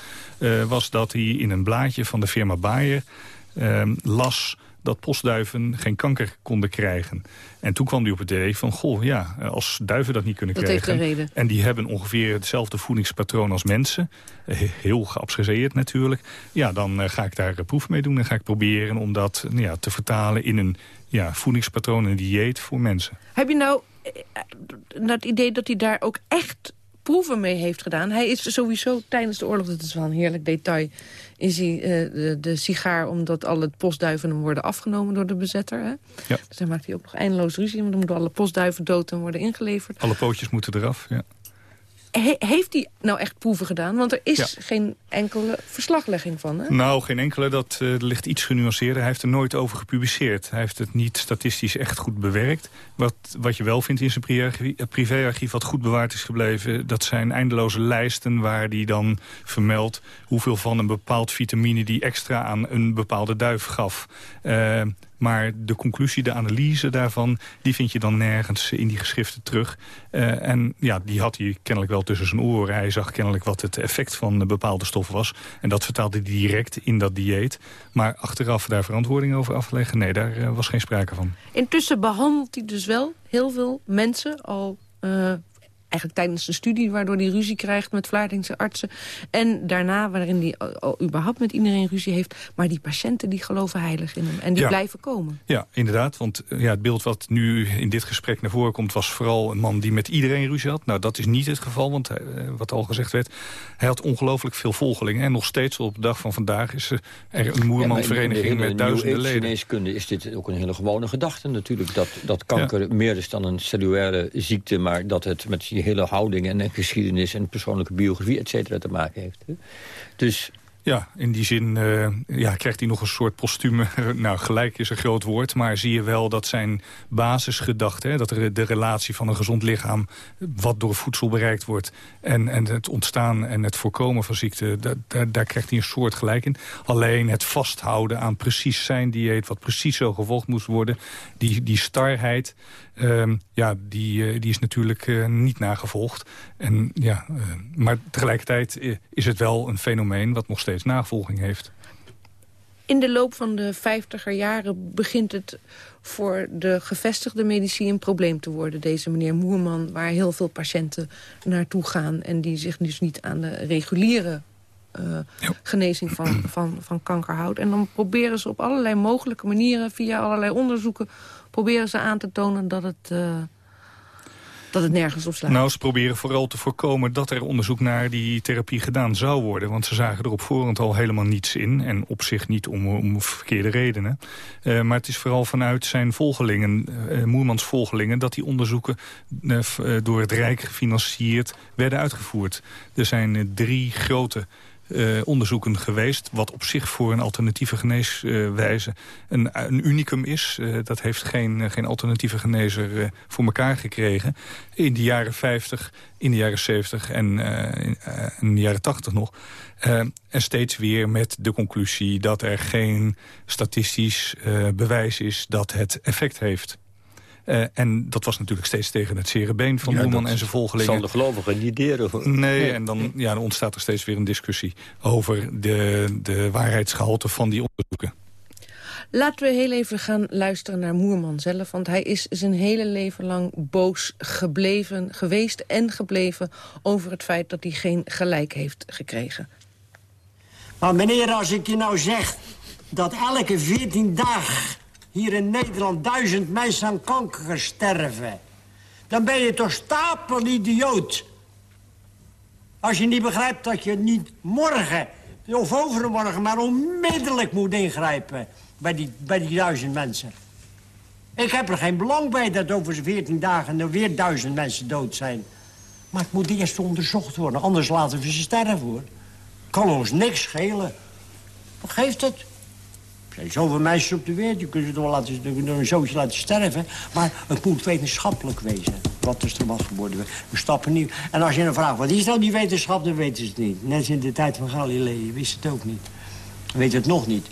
[SPEAKER 12] was dat hij in een blaadje van de firma Bayer ehm, las dat postduiven geen kanker konden krijgen. En toen kwam hij op het idee van, goh, ja, als duiven dat niet kunnen
[SPEAKER 4] dat
[SPEAKER 12] krijgen...
[SPEAKER 4] Heeft een reden.
[SPEAKER 12] en die hebben ongeveer hetzelfde voedingspatroon als mensen... heel geabsorbeerd natuurlijk... ja, dan uh, ga ik daar proef mee doen en ga ik proberen om dat nou ja, te vertalen... in een ja, voedingspatroon, een dieet voor mensen.
[SPEAKER 4] Heb je nou het idee dat hij daar ook echt proeven mee heeft gedaan. Hij is sowieso tijdens de oorlog, dat is wel een heerlijk detail... is hij uh, de, de, sigaar omdat alle postduiven hem worden afgenomen door de bezetter. Hè?
[SPEAKER 12] Ja.
[SPEAKER 4] Dus dan maakt hij ook nog eindeloos ruzie... want dan moeten alle postduiven dood en worden ingeleverd.
[SPEAKER 12] Alle pootjes moeten eraf, ja
[SPEAKER 4] heeft hij nou echt proeven gedaan? Want er is geen enkele verslaglegging van, hè?
[SPEAKER 12] Nou, geen enkele. Dat uh, ligt iets genuanceerder. Hij heeft er nooit over gepubliceerd. Hij heeft het niet statistisch echt goed bewerkt. Wat, wat je wel vindt in zijn privéarchief wat goed bewaard is gebleven... dat zijn eindeloze lijsten waar hij dan vermeldt... hoeveel van een bepaald vitamine die extra aan een bepaalde duif gaf... Uh, maar de conclusie, de analyse daarvan... die vind je dan nergens in die geschriften terug. Uh, en ja, die had hij kennelijk wel tussen zijn oren. Hij zag kennelijk wat het effect van bepaalde stoffen was. En dat vertaalde hij direct in dat dieet. Maar achteraf daar verantwoording over afleggen... nee, daar uh, was geen sprake van.
[SPEAKER 4] Intussen behandelt hij dus wel heel veel mensen al... Uh, eigenlijk tijdens de studie... waardoor hij ruzie krijgt met Vlaardingse artsen. En daarna waarin hij al überhaupt met iedereen ruzie heeft. Maar die patiënten die geloven heilig in hem. En die
[SPEAKER 12] ja.
[SPEAKER 4] blijven komen.
[SPEAKER 12] Ja, inderdaad. Want ja, het beeld wat nu in dit gesprek naar voren komt... was vooral een man die met iedereen ruzie had. Nou, dat is niet het geval, want uh, wat al gezegd werd... hij had ongelooflijk veel volgelingen. En nog steeds op de dag van vandaag is er een moermanvereniging
[SPEAKER 6] ja,
[SPEAKER 12] met duizenden leden.
[SPEAKER 6] In geneeskunde is dit ook een hele gewone gedachte natuurlijk. Dat, dat kanker ja. meer is dan een cellulaire ziekte... maar dat het met hele houding en geschiedenis en persoonlijke biografie, et cetera, te maken heeft. Dus
[SPEAKER 12] ja, in die zin uh, ja, krijgt hij nog een soort postume. nou, gelijk is een groot woord, maar zie je wel dat zijn basisgedachte... Hè, dat de relatie van een gezond lichaam wat door voedsel bereikt wordt... en, en het ontstaan en het voorkomen van ziekte, da, da, daar krijgt hij een soort gelijk in. Alleen het vasthouden aan precies zijn dieet, wat precies zo gevolgd moest worden... die, die starheid, uh, ja, die, uh, die is natuurlijk uh, niet nagevolgd. En, ja, maar tegelijkertijd is het wel een fenomeen wat nog steeds navolging heeft.
[SPEAKER 4] In de loop van de vijftiger jaren begint het voor de gevestigde medici een probleem te worden. Deze meneer Moerman, waar heel veel patiënten naartoe gaan... en die zich dus niet aan de reguliere uh, genezing van, van, van kanker houdt. En dan proberen ze op allerlei mogelijke manieren... via allerlei onderzoeken proberen ze aan te tonen dat het... Uh, dat het nergens op slaat.
[SPEAKER 12] Nou, ze proberen vooral te voorkomen dat er onderzoek naar die therapie gedaan zou worden. Want ze zagen er op voorhand al helemaal niets in. En op zich niet om, om verkeerde redenen. Uh, maar het is vooral vanuit zijn volgelingen, uh, Moermans volgelingen... dat die onderzoeken uh, door het Rijk gefinancierd werden uitgevoerd. Er zijn drie grote uh, onderzoeken geweest... wat op zich voor een alternatieve geneeswijze een, een unicum is. Uh, dat heeft geen, geen alternatieve genezer voor elkaar gekregen. In de jaren 50, in de jaren 70 en in, de jaren 80 nog. en steeds weer met de conclusie dat er geen statistisch bewijs is... dat het effect heeft. Uh, en dat was natuurlijk steeds tegen het zere been van ja, Moerman en zijn volgelingen.
[SPEAKER 6] zal de gelovigen niet deren.
[SPEAKER 12] Nee, nee, en dan, ja, dan ontstaat er steeds weer een discussie... over de, de waarheidsgehalte van die onderzoeken.
[SPEAKER 4] Laten we heel even gaan luisteren naar Moerman zelf. Want hij is zijn hele leven lang boos gebleven, geweest en gebleven... over het feit dat hij geen gelijk heeft gekregen.
[SPEAKER 14] Maar meneer, als ik je nou zeg dat elke 14 dagen hier in Nederland duizend mensen aan kanker sterven... dan ben je toch stapel idioot. Als je niet begrijpt dat je niet morgen of overmorgen, maar onmiddellijk moet ingrijpen bij die, bij die duizend mensen. Ik heb er geen belang bij dat over 14 dagen er weer duizend mensen dood zijn. Maar het moet eerst onderzocht worden, anders laten we ze sterven, hoor. Kan ons niks schelen. Wat geeft het? Er zijn zoveel mensen op de wereld, je kunt ze door, laten, door een zootje laten sterven. Maar het moet wetenschappelijk wezen, wat er mag worden. We stappen niet. En als je dan vraagt, wat is nou die wetenschap, dan weten ze het niet. Net als in de tijd van Galilei, wist het ook niet. Weet het nog niet.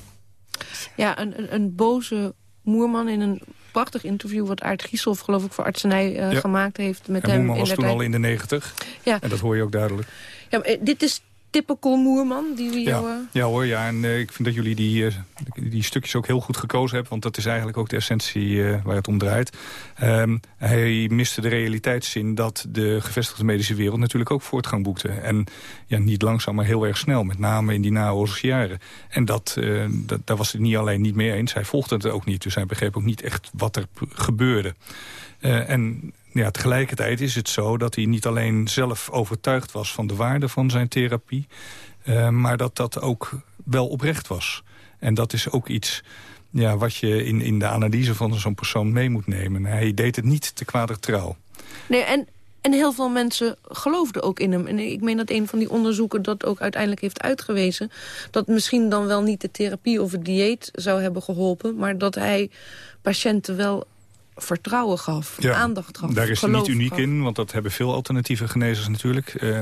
[SPEAKER 4] Ja, een, een, een boze moerman in een prachtig interview... wat Aart Gieshoff, geloof ik, voor Artsenij uh, gemaakt heeft met
[SPEAKER 12] en
[SPEAKER 4] hem.
[SPEAKER 12] Moerman was toen al in de negentig. Ja. En dat hoor je ook duidelijk.
[SPEAKER 4] Ja, maar, eh, dit is typical Moerman die we.
[SPEAKER 12] Ja, eh, ja hoor, ja. En uh, ik vind dat jullie die, uh, die stukjes ook heel goed gekozen hebben. Want dat is eigenlijk ook de essentie waar het om draait. Um, hij miste de realiteitszin dat de gevestigde medische wereld natuurlijk ook voortgang boekte. En ja, niet langzaam, maar heel erg snel. Met name in die naoorlogsjaren. En dat, dat, daar was het niet alleen niet mee eens. Hij volgde het ook niet. Dus hij begreep ook niet echt wat er gebeurde. en ja, tegelijkertijd is het zo dat hij niet alleen zelf overtuigd was... van de waarde van zijn therapie, uh, maar dat dat ook wel oprecht was. En dat is ook iets ja, wat je in, in de analyse van zo'n persoon mee moet nemen. Hij deed het niet te kwader trouw.
[SPEAKER 4] Nee, en, en heel veel mensen geloofden ook in hem. En ik meen dat een van die onderzoeken dat ook uiteindelijk heeft uitgewezen... dat misschien dan wel niet de therapie of het dieet zou hebben geholpen... maar dat hij patiënten wel vertrouwen gaf, ja, aandacht gaf.
[SPEAKER 12] Daar is hij niet uniek in, want dat hebben veel alternatieve genezers natuurlijk. Uh,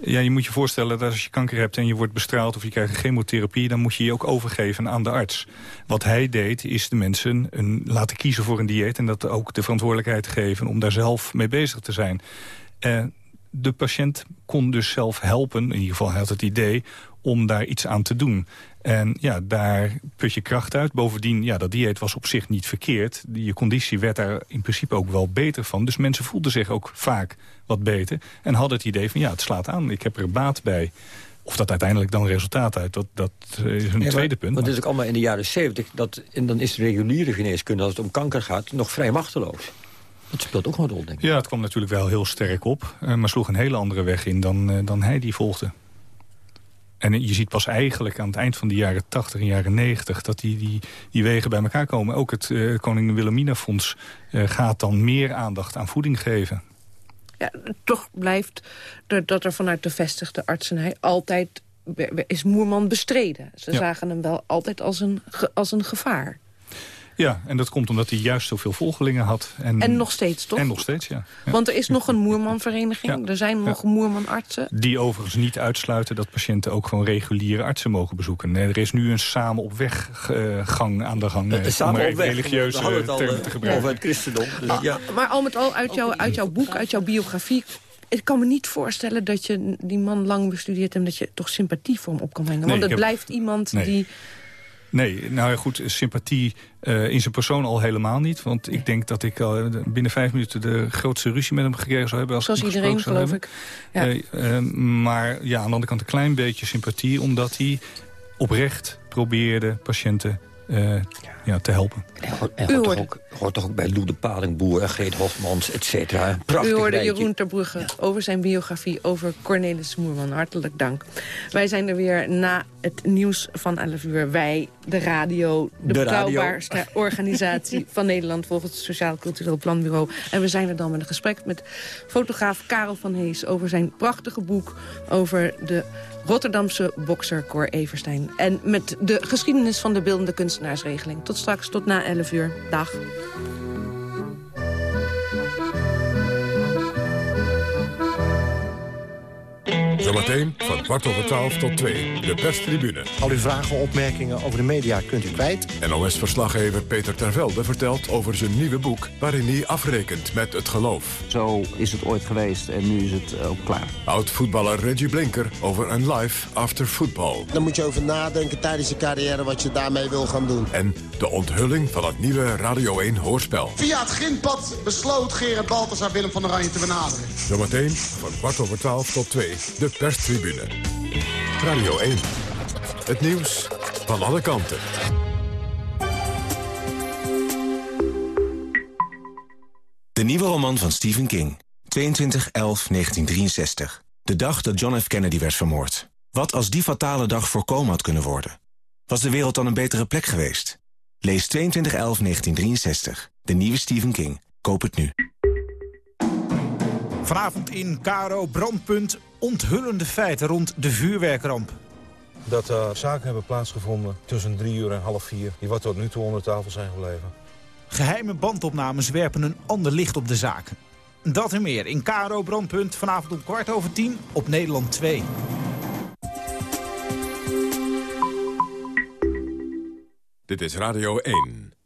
[SPEAKER 12] ja, je moet je voorstellen dat als je kanker hebt en je wordt bestraald... of je krijgt een chemotherapie, dan moet je je ook overgeven aan de arts. Wat hij deed, is de mensen een, laten kiezen voor een dieet... en dat ook de verantwoordelijkheid geven om daar zelf mee bezig te zijn. Uh, de patiënt kon dus zelf helpen, in ieder geval hij had het idee om daar iets aan te doen. En ja, daar put je kracht uit. Bovendien, ja, dat dieet was op zich niet verkeerd. Je conditie werd daar in principe ook wel beter van. Dus mensen voelden zich ook vaak wat beter. En hadden het idee van, ja, het slaat aan. Ik heb er baat bij. Of dat uiteindelijk dan resultaat uit, dat, dat is een tweede punt.
[SPEAKER 6] Want het is ook allemaal in de jaren zeventig. En dan is de reguliere geneeskunde, als het om kanker gaat, nog vrij machteloos. Dat speelt ook een rol, denk ik.
[SPEAKER 12] Ja, het kwam natuurlijk wel heel sterk op. Eh, maar sloeg een hele andere weg in dan, eh, dan hij die volgde. En je ziet pas eigenlijk aan het eind van de jaren 80 en jaren 90... dat die, die, die wegen bij elkaar komen. Ook het uh, Koningin Wilhelmina Fonds uh, gaat dan meer aandacht aan voeding geven.
[SPEAKER 4] Ja, toch blijft er, dat er vanuit de vestigde artsenij altijd is Moerman bestreden. Ze zagen hem wel altijd als een, als een gevaar.
[SPEAKER 12] Ja, en dat komt omdat hij juist zoveel volgelingen had. En,
[SPEAKER 4] en nog steeds, toch?
[SPEAKER 12] En nog steeds, ja.
[SPEAKER 4] Want er is nog een Moermanvereniging. Er zijn nog ja. Moermanartsen.
[SPEAKER 12] Die overigens niet uitsluiten dat patiënten ook gewoon reguliere artsen mogen bezoeken. Er is nu een samen op weg gang aan de gang.
[SPEAKER 6] Uh, samen op weg.
[SPEAKER 12] religieuze termen te gebruiken.
[SPEAKER 6] Over het christendom. Dus,
[SPEAKER 4] ja. Maar al met al, uit, jou, uit jouw boek, uit jouw biografie ik kan me niet voorstellen dat je die man lang bestudeert... en dat je toch sympathie voor hem op kan brengen. Want het blijft iemand
[SPEAKER 12] nee.
[SPEAKER 4] die
[SPEAKER 12] Nee, nou ja, goed, sympathie uh, in zijn persoon al helemaal niet. Want ik denk dat ik al binnen vijf minuten de grootste ruzie met hem gekregen zou hebben. Als
[SPEAKER 4] Zoals iedereen, geloof ik.
[SPEAKER 12] Ja. Uh, uh, maar ja, aan de andere kant een klein beetje sympathie... omdat hij oprecht probeerde patiënten ja, te helpen.
[SPEAKER 6] Hoort, ook, hoort toch ook bij Lou de Palingboer, Geet Hofmans, et cetera.
[SPEAKER 4] U hoorde Jeroen Terbrugge over zijn biografie over Cornelis Moerman. Hartelijk dank. Wij zijn er weer na het nieuws van 11 uur. Wij, de radio, de, de betrouwbaarste radio. organisatie van Nederland... volgens het Sociaal Cultureel Planbureau. En we zijn er dan met een gesprek met fotograaf Karel van Hees... over zijn prachtige boek over de Rotterdamse bokser Cor Everstein. En met de geschiedenis van de beeldende kunstenaarsregeling. Tot straks, tot na 11 uur. Dag. Bye.
[SPEAKER 3] Zometeen van kwart over twaalf tot twee, de perstribune.
[SPEAKER 15] Al uw vragen, opmerkingen over de media kunt u kwijt.
[SPEAKER 3] NOS-verslaggever Peter Tervelde vertelt over zijn nieuwe boek... waarin hij afrekent met het geloof.
[SPEAKER 16] Zo is het ooit geweest en nu is het ook klaar.
[SPEAKER 3] Oud-voetballer Reggie Blinker over een life after football.
[SPEAKER 17] Dan moet je over nadenken tijdens je carrière wat je daarmee wil gaan doen.
[SPEAKER 3] En de onthulling van het nieuwe Radio 1 hoorspel.
[SPEAKER 18] Via het grindpad besloot Gerard Balthasar Willem van Oranje te benaderen.
[SPEAKER 3] Zometeen van kwart over twaalf tot twee, de perstribune. Radio 1. Het nieuws van alle kanten.
[SPEAKER 19] De nieuwe roman van Stephen King. 22-11-1963. De dag dat John F. Kennedy werd vermoord. Wat als die fatale dag voorkomen had kunnen worden? Was de wereld dan een betere plek geweest? Lees 2211-1963. De nieuwe Stephen King. Koop het nu.
[SPEAKER 20] Vanavond in Karo Brandpunt onthullende feiten rond de vuurwerkramp.
[SPEAKER 7] Dat er zaken hebben plaatsgevonden tussen drie uur en half vier... die wat tot nu toe onder tafel zijn gebleven.
[SPEAKER 20] Geheime bandopnames werpen een ander licht op de zaken. Dat en meer in Karo Brandpunt vanavond om kwart over tien op Nederland 2.
[SPEAKER 3] Dit is Radio 1.